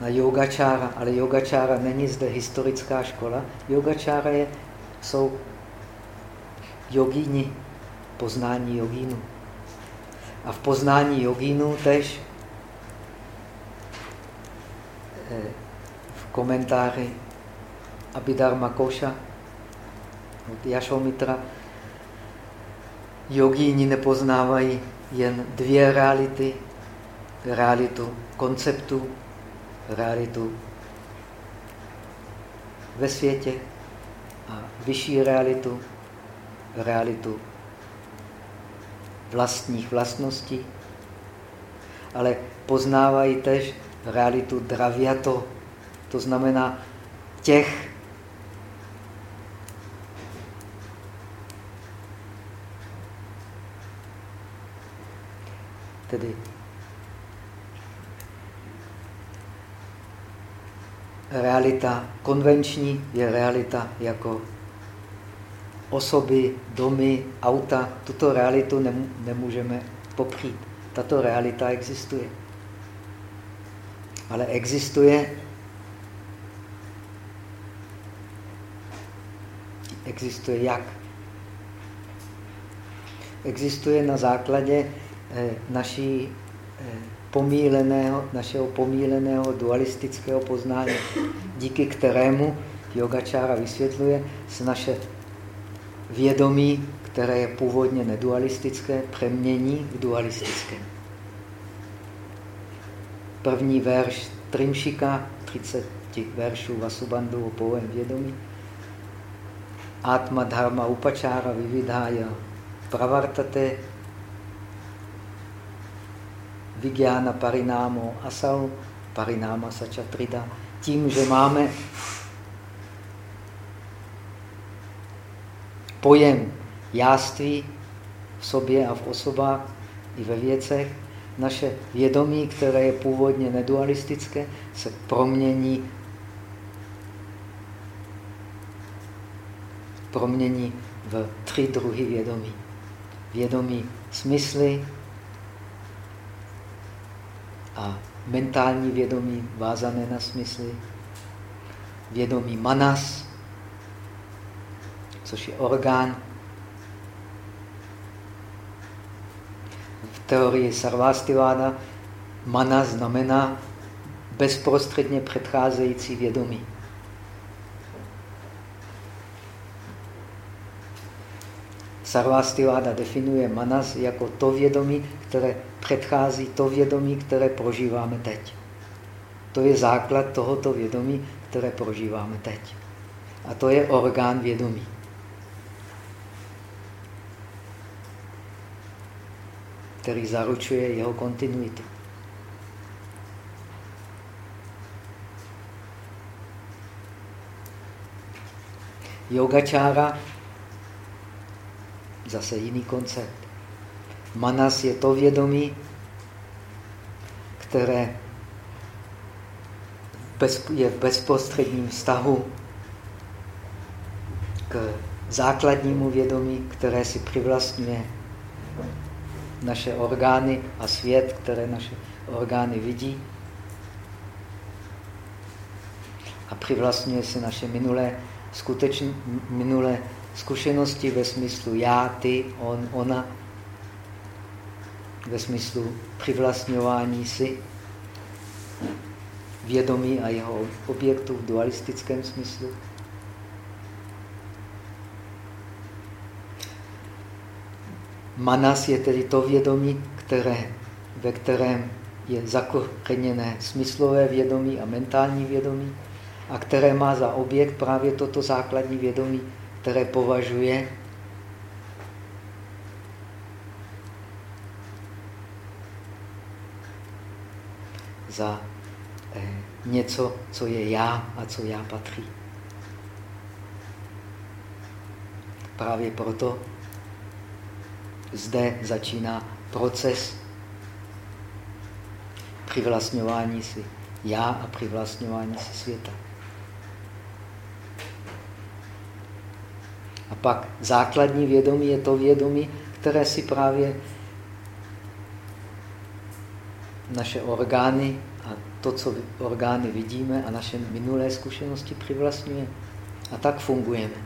Speaker 1: na yogačára, ale yogačára není zde historická škola. Yogačára je, jsou jogíni, poznání jogínu. A v poznání jogínu tež eh, v komentáři Abhidharma Koša od Jašomitra jogíni nepoznávají jen dvě reality. Realitu konceptu, realitu ve světě a vyšší realitu, realitu vlastních vlastností, ale poznávají tež realitu draviato, to znamená těch tedy realita konvenční je realita jako osoby, domy, auta. Tuto realitu nemůžeme popřít. Tato realita existuje. Ale existuje existuje jak? Existuje na základě eh, naší eh, pomíleného, našeho pomíleného dualistického poznání, díky kterému yogačára vysvětluje, se naše vědomí, které je původně nedualistické, přemění v dualistické. První verš Trimšika, 30 veršů Vasubandhu o pouhém vědomí. Atma dharma upačára vividhája pravartate Vigyana parinámo asau, parináma sačatrida. Tím, že máme pojem jáství v sobě a v osobách i ve věcech, naše vědomí, které je původně nedualistické, se promění, promění v tři druhy vědomí. Vědomí smysly, a mentální vědomí vázané na smysly, vědomí manas, což je orgán. V teorii Sarvastiváda mana znamená bezprostředně předcházející vědomí. Sarvastiváda definuje manas jako to vědomí, které předchází to vědomí, které prožíváme teď. To je základ tohoto vědomí, které prožíváme teď. A to je orgán vědomí. Který zaručuje jeho kontinuitu. Yogačára, zase jiný koncept. Manas je to vědomí, které je v bezprostředním vztahu k základnímu vědomí, které si přivlastňuje naše orgány a svět, které naše orgány vidí. A přivlastňuje si naše minulé, skutečné minulé zkušenosti ve smyslu já, ty, on, ona, ve smyslu přivlastňování si vědomí a jeho objektů v dualistickém smyslu. Manas je tedy to vědomí, které, ve kterém je zakořeněné smyslové vědomí a mentální vědomí a které má za objekt právě toto základní vědomí, které považuje za eh, něco, co je já a co já patří. Právě proto zde začíná proces přivlastňování si já a přivlastňování si světa. A pak základní vědomí je to vědomí, které si právě naše orgány a to, co orgány vidíme a naše minulé zkušenosti přivlastňuje. A tak fungujeme.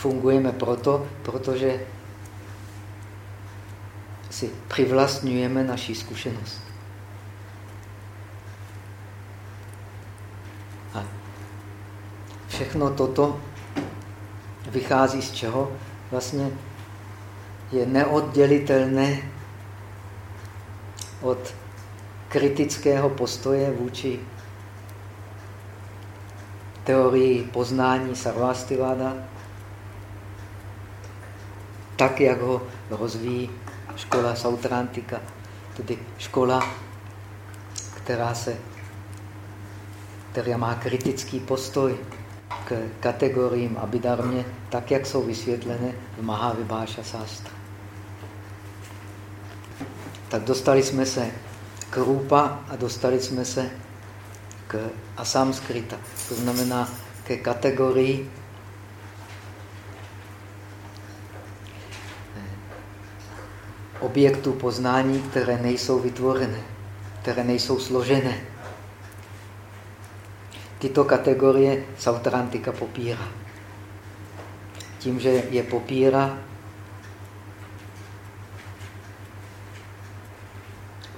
Speaker 1: Fungujeme proto, protože si přivlastňujeme naši zkušenost. A všechno toto vychází z čeho? Vlastně je neoddělitelné od kritického postoje vůči teorii poznání Sarvastiváda, tak, jak ho rozvíjí škola Sautrantika, tedy škola, která, se, která má kritický postoj k kategoriím abidarmě, tak, jak jsou vysvětlené v Mahavibháša Sastra. Tak dostali jsme se k Rupa a dostali jsme se k asamskrita. To znamená ke kategorii objektů poznání, které nejsou vytvorené, které nejsou složené. Tyto kategorie Sautrantika popírá. Tím, že je popírá,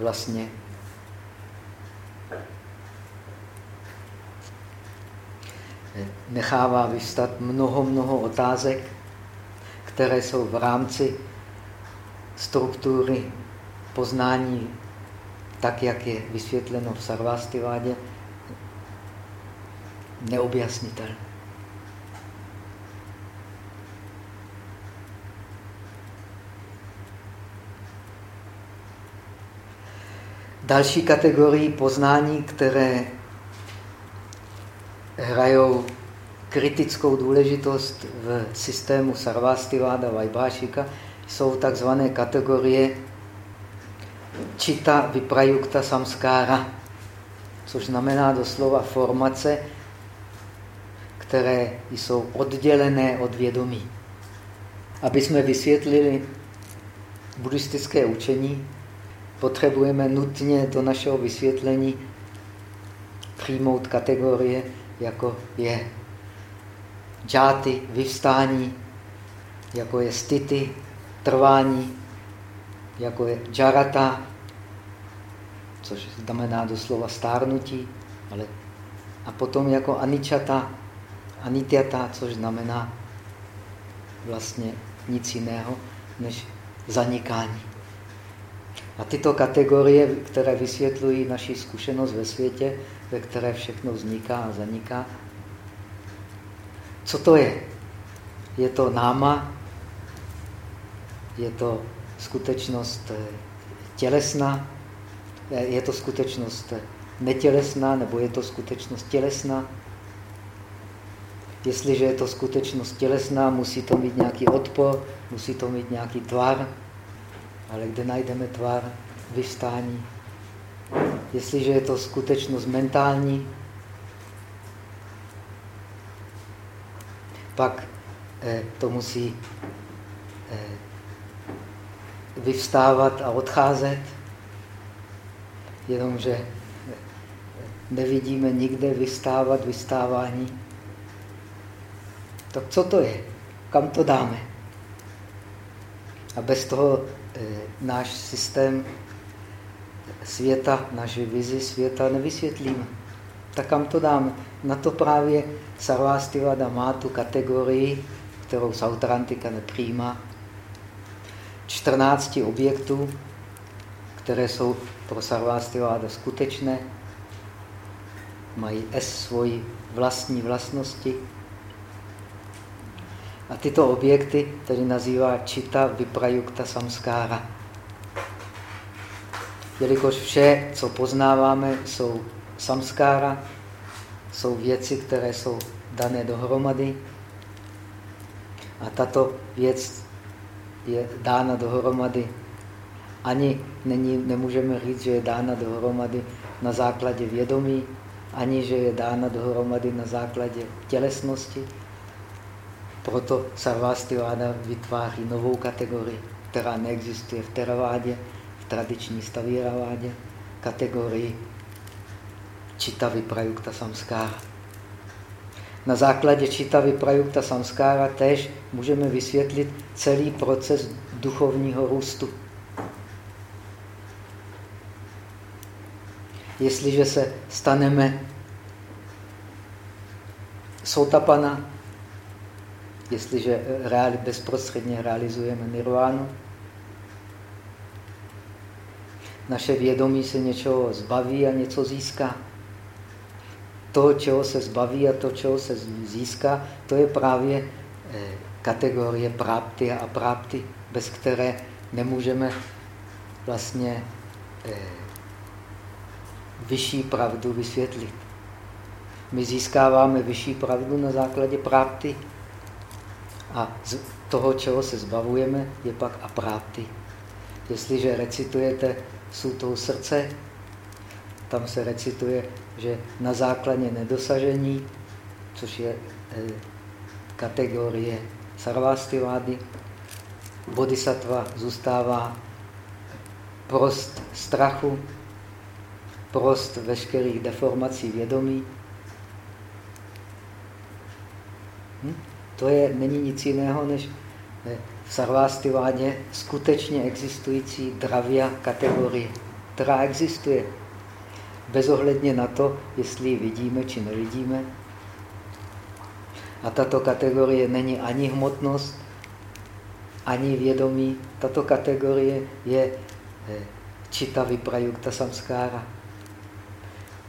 Speaker 1: vlastně nechává vystat mnoho, mnoho otázek, které jsou v rámci struktury poznání, tak jak je vysvětleno v Sarvastivádě, neobjasnitelné. Další kategorii poznání, které hrajou kritickou důležitost v systému Sarvastiváda Vajbhášika, jsou takzvané kategorie čita vyprajukta samskára, což znamená doslova formace, které jsou oddělené od vědomí. Aby jsme vysvětlili buddhistické učení, potřebujeme nutně do našeho vysvětlení přijmout kategorie, jako je džáty, vyvstání, jako je stity, trvání, jako je džarata, což znamená doslova stárnutí, ale a potom jako aničata, anityata, což znamená vlastně nic jiného než zanikání. A tyto kategorie, které vysvětlují naši zkušenost ve světě, ve které všechno vzniká a zaniká, co to je? Je to náma, je to skutečnost eh, tělesná, eh, je to skutečnost eh, netělesná, nebo je to skutečnost tělesná. Jestliže je to skutečnost tělesná, musí to mít nějaký odpor, musí to mít nějaký tvar, ale kde najdeme tvar vystání? Jestliže je to skutečnost mentální, pak to musí vyvstávat a odcházet, jenomže nevidíme nikde vystávat, vystávání. Tak co to je? Kam to dáme? A bez toho náš systém světa, naše vizi světa nevysvětlíme. Tak kam to dáme? Na to právě Sarvastivada má tu kategorii, kterou Sautrantika nepřijímá. 14 objektů, které jsou pro Sarvastivada skutečné, mají S svoji vlastní vlastnosti. A tyto objekty tedy nazývá Čita Viprayukta Samskára. Jelikož vše, co poznáváme, jsou samskára, jsou věci, které jsou dané dohromady. A tato věc je dána dohromady. Ani není, nemůžeme říct, že je dána dohromady na základě vědomí, ani že je dána dohromady na základě tělesnosti. Proto Sarvastiváda vytváří novou kategorii, která neexistuje v Teravádě. V tradiční stavíravádě kategorii čita vyprajukta samskára. Na základě čita vyprajukta samskára tež můžeme vysvětlit celý proces duchovního růstu. Jestliže se staneme sotapana, jestliže reali, bezprostředně realizujeme nirvánu, naše vědomí se něčeho zbaví a něco získá. To, čeho se zbaví a to, čeho se získá, to je právě eh, kategorie prápty a prápty, bez které nemůžeme vlastně eh, vyšší pravdu vysvětlit. My získáváme vyšší pravdu na základě prápty a z toho, čeho se zbavujeme, je pak aprápty. Jestliže recitujete sutou srdce, tam se recituje, že na základě nedosažení, což je eh, kategorie sarvastivády, bodhisattva zůstává prost strachu, prost veškerých deformací vědomí. Hm? To je, není nic jiného, než eh, v sarvástivádě skutečně existující dravia kategorie, která existuje. Bezohledně na to, jestli ji vidíme či nevidíme. A tato kategorie není ani hmotnost, ani vědomí. Tato kategorie je eh, čita vyprajukta samskára.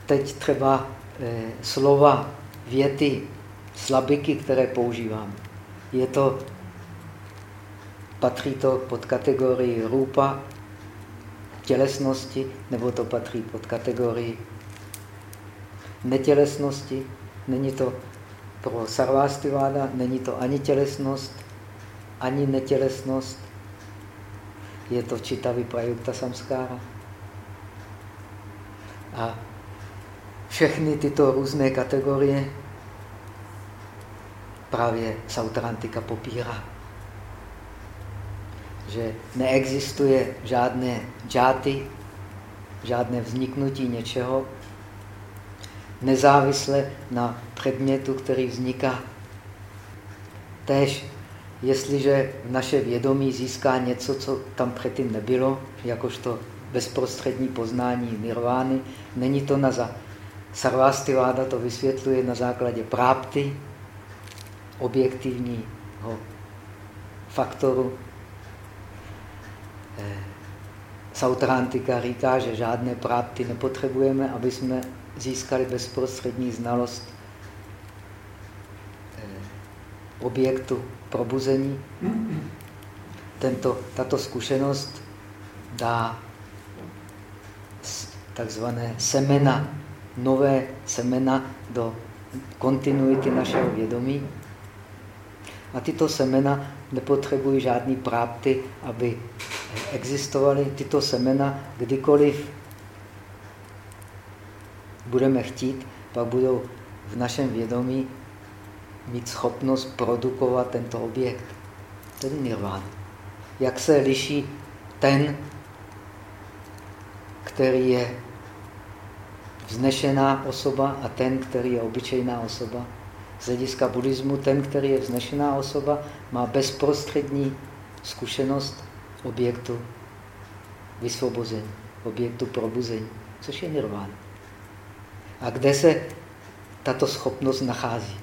Speaker 1: Teď třeba eh, slova, věty, slabiky, které používám. Je to, patří to pod kategorii rupa, tělesnosti, nebo to patří pod kategorii netělesnosti. Není to pro sarvástiváda, není to ani tělesnost, ani netělesnost. Je to čita vyprajukta samskára. A všechny tyto různé kategorie právě Sautrantika popírá. Že neexistuje žádné džáty, žádné vzniknutí něčeho, nezávisle na předmětu, který vzniká. Tež, jestliže naše vědomí získá něco, co tam předtím nebylo, jakožto bezprostřední poznání nirvány, není to na za. Sarvastiváda to vysvětluje na základě prápty, objektivního faktoru. Eh, Sautrantika říká, že žádné prápty nepotřebujeme, aby jsme získali bezprostřední znalost eh, objektu probuzení. Tento, tato zkušenost dá takzvané semena, nové semena do kontinuity našeho vědomí. A tyto semena nepotřebují žádný prápty, aby existovaly. Tyto semena kdykoliv budeme chtít, pak budou v našem vědomí mít schopnost produkovat tento objekt, tedy nirván. Jak se liší ten, který je vznešená osoba a ten, který je obyčejná osoba? z hlediska buddhismu ten, který je vznešená osoba, má bezprostřední zkušenost objektu vysvobození, objektu probuzení, což je nirván. A kde se tato schopnost nachází?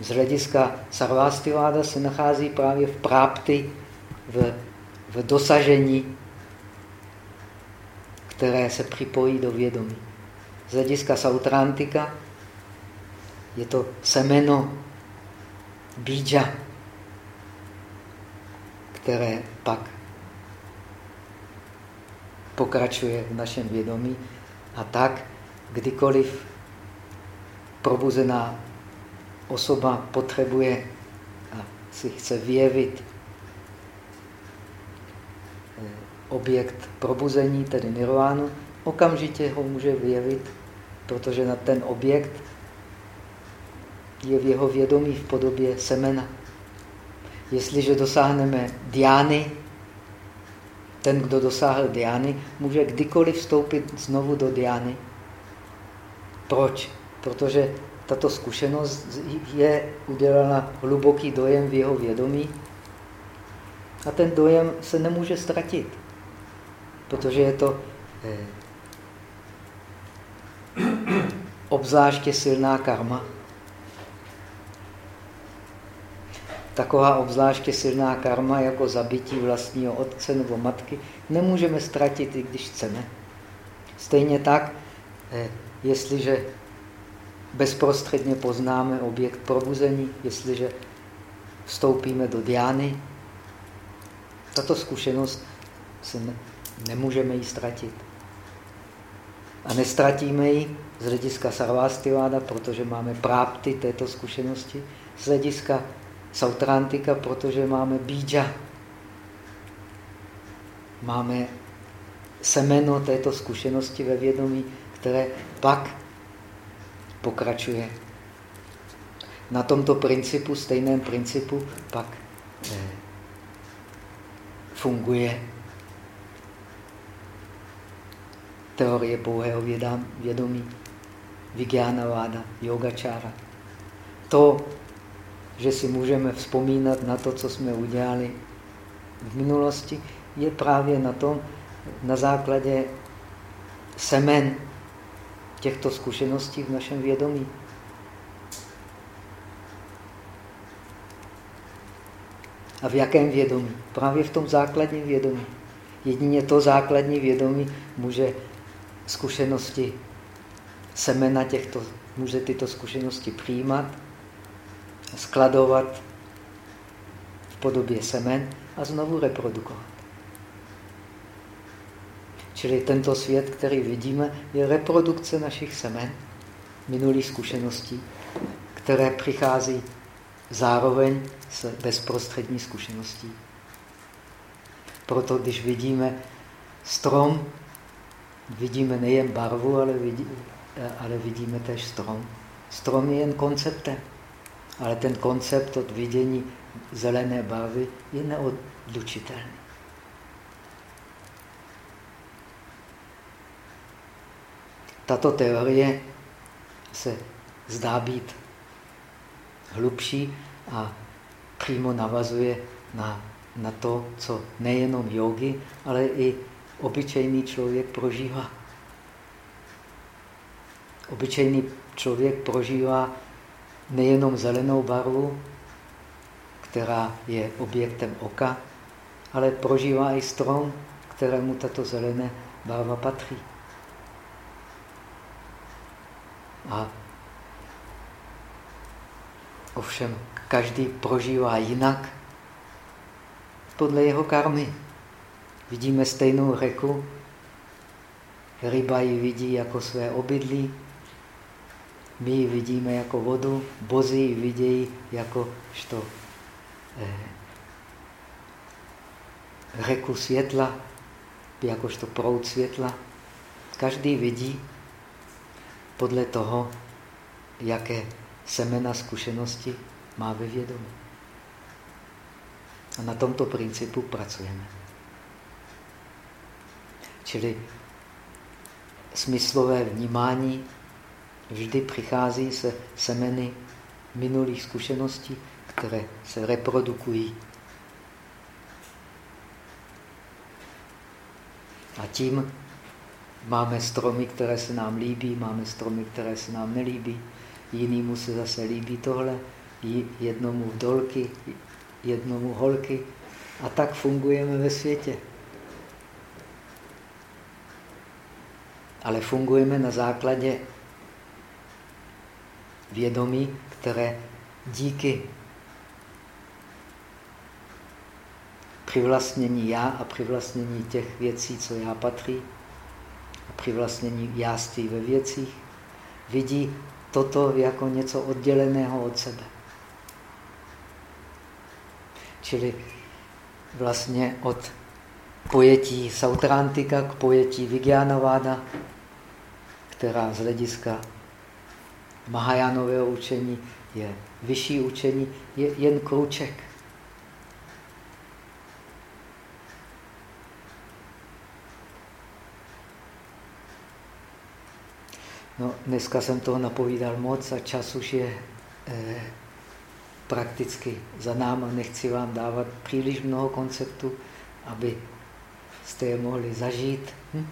Speaker 1: Z hlediska sarvástiváda se nachází právě v prápty, v, v dosažení, které se připojí do vědomí. Z hlediska sautrantika je to semeno bídža, které pak pokračuje v našem vědomí a tak, kdykoliv probuzená osoba potřebuje a si chce vyjevit eh, objekt probuzení, tedy nirvánu, okamžitě ho může vyjevit, protože na ten objekt je v jeho vědomí v podobě semena. Jestliže dosáhneme diány, Ten, kdo dosáhl diány, může kdykoliv vstoupit znovu do diány. Proč? Protože tato zkušenost je udělala hluboký dojem v jeho vědomí a ten dojem se nemůže ztratit, protože je to eh, obzvláště silná karma. Taková obzvláště silná karma jako zabití vlastního otce nebo matky nemůžeme ztratit, i když chceme. Stejně tak, eh, jestliže bezprostředně poznáme objekt probuzení, jestliže vstoupíme do diány, tato zkušenost se ne, nemůžeme ji ztratit. A nestratíme ji z hlediska sarvástiváda, protože máme prápty této zkušenosti, z hlediska sautrantika, protože máme bídža. Máme semeno této zkušenosti ve vědomí, které pak pokračuje. Na tomto principu, stejném principu, pak eh, funguje teorie pouhého vědomí, Vigyanaváda, yogačára. To, že si můžeme vzpomínat na to, co jsme udělali v minulosti, je právě na tom, na základě semen těchto zkušeností v našem vědomí. A v jakém vědomí? Právě v tom základním vědomí. Jedině to základní vědomí může zkušenosti, semena těchto, může tyto zkušenosti přijímat, skladovat v podobě semen a znovu reprodukovat. Čili tento svět, který vidíme, je reprodukce našich semen, minulých zkušeností, které přichází zároveň s bezprostřední zkušeností. Proto, když vidíme strom, vidíme nejen barvu, ale, vidí, ale vidíme tež strom. Strom je jen konceptem, ale ten koncept od vidění zelené barvy je neodlučitelný. Tato teorie se zdá být hlubší a přímo navazuje na, na to, co nejenom jogi, ale i obyčejný člověk prožívá. Obyčejný člověk prožívá nejenom zelenou barvu, která je objektem oka, ale prožívá i strom, kterému tato zelené barva patří. A ovšem každý prožívá jinak podle jeho karmy. Vidíme stejnou řeku, ryba ji vidí jako své obydlí, my ji vidíme jako vodu, bozy ji vidějí jako što, eh, řeku světla, jakožto proud světla. Každý vidí podle toho, jaké semena zkušenosti má ve vědomí. A na tomto principu pracujeme. Čili smyslové vnímání vždy přichází se semeny minulých zkušeností, které se reprodukují. A tím Máme stromy, které se nám líbí, máme stromy, které se nám nelíbí. Jinému se zase líbí tohle, jednomu dolky, jednomu holky. A tak fungujeme ve světě. Ale fungujeme na základě vědomí, které díky přivlastnění já a přivlastnění těch věcí, co já patří, přivlastnění jáství ve věcích, vidí toto jako něco odděleného od sebe. Čili vlastně od pojetí Sautrantika k pojetí Vigyanaváda, která z hlediska Mahajánového učení, je vyšší učení, je jen krůček. No, dneska jsem toho napovídal moc a čas už je eh, prakticky za náma. Nechci vám dávat příliš mnoho konceptů, aby jste je mohli zažít. Hm?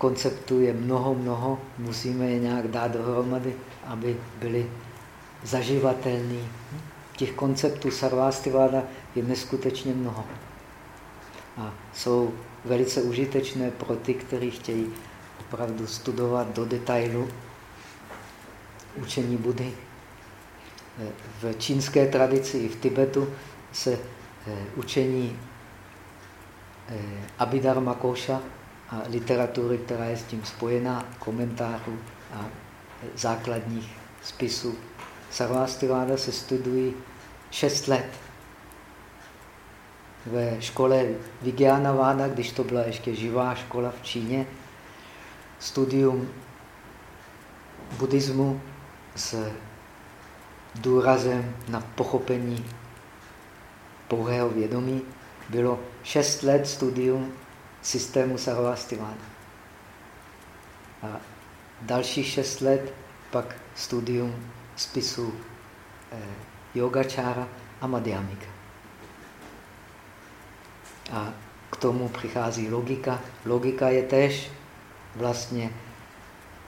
Speaker 1: Konceptů je mnoho, mnoho, musíme je nějak dát dohromady, aby byly zaživatelný. Hm? Těch konceptů Sarvástiváda je neskutečně mnoho. A jsou velice užitečné pro ty, kteří chtějí opravdu studovat do detailu učení Budy. V čínské tradici i v Tibetu se eh, učení eh, Abhidharma Koša a literatury, která je s tím spojená, komentářů a základních spisů. Sarvastiváda se studují 6 let. Ve škole Vijnanaváda, když to byla ještě živá škola v Číně, studium buddhismu s důrazem na pochopení pouhého vědomí bylo šest let studium systému Sarvastivána. A dalších šest let pak studium spisu eh, yogačára a madhyamika. A k tomu přichází logika. Logika je tež vlastně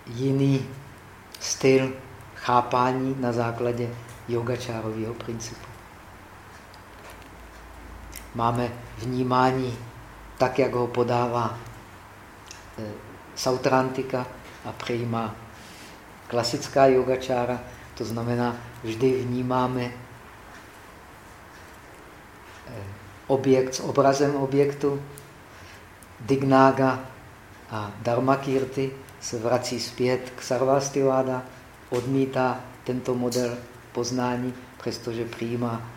Speaker 1: jiný styl chápání na základě yogačárového principu. Máme vnímání tak, jak ho podává e, Sautrantika a přejímá klasická yogačára, to znamená, vždy vnímáme e, objekt s obrazem objektu, Dignága a Dharmakirti se vrací zpět k Sarvastiváda, odmítá tento model poznání, přestože přijímá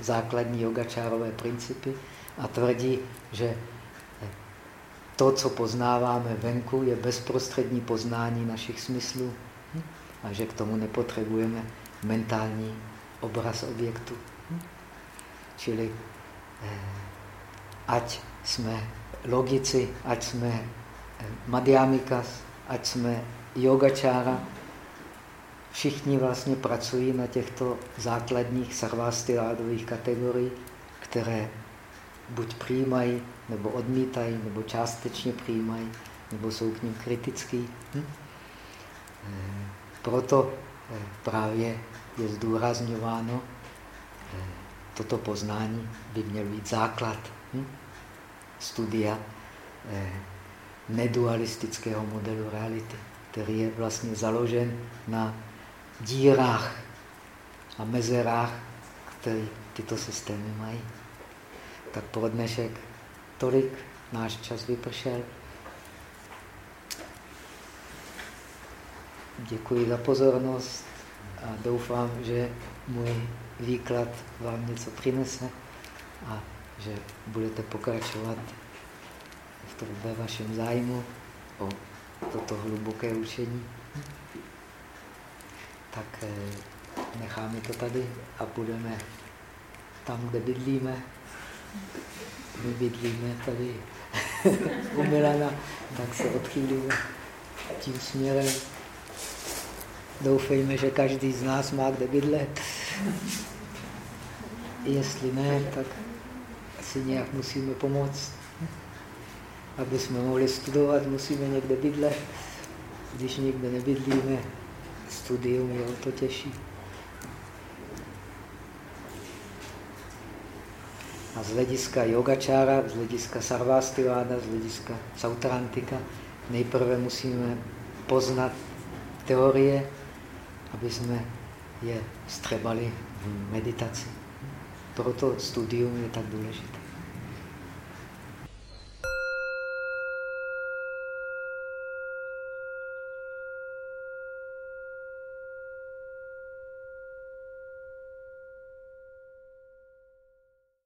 Speaker 1: základní yogačárové principy a tvrdí, že to, co poznáváme venku, je bezprostřední poznání našich smyslů hm? a že k tomu nepotřebujeme mentální obraz objektu. Hm? Čili eh, ať jsme logici, ať jsme madhyamikas, ať jsme yogačára, všichni vlastně pracují na těchto základních sarvastiládových kategoriích, které buď přijímají, nebo odmítají, nebo částečně přijímají, nebo jsou k ním kritický. Hm? Eh, proto eh, právě je zdůrazňováno, eh, toto poznání by měl být základ hm? studia nedualistického modelu reality, který je vlastně založen na dírách a mezerách, které tyto systémy mají. Tak pro dnešek tolik, náš čas vypršel. Děkuji za pozornost a doufám, že můj výklad vám něco přinese a že budete pokračovat to ve vašem zájmu o toto hluboké učení, tak eh, necháme to tady a budeme tam, kde bydlíme. My bydlíme tady u Milana, tak se odchýlíme tím směrem. Doufejme, že každý z nás má kde bydlet. Jestli ne, tak si nějak musíme pomoct aby jsme mohli studovat, musíme někde bydlet. Když někde nebydlíme, studium je o to těžší. A z hlediska yogačára, z hlediska sarvastiváda, z hlediska sautrantika, nejprve musíme poznat teorie, aby jsme je střebali v meditaci. Proto studium je tak důležité.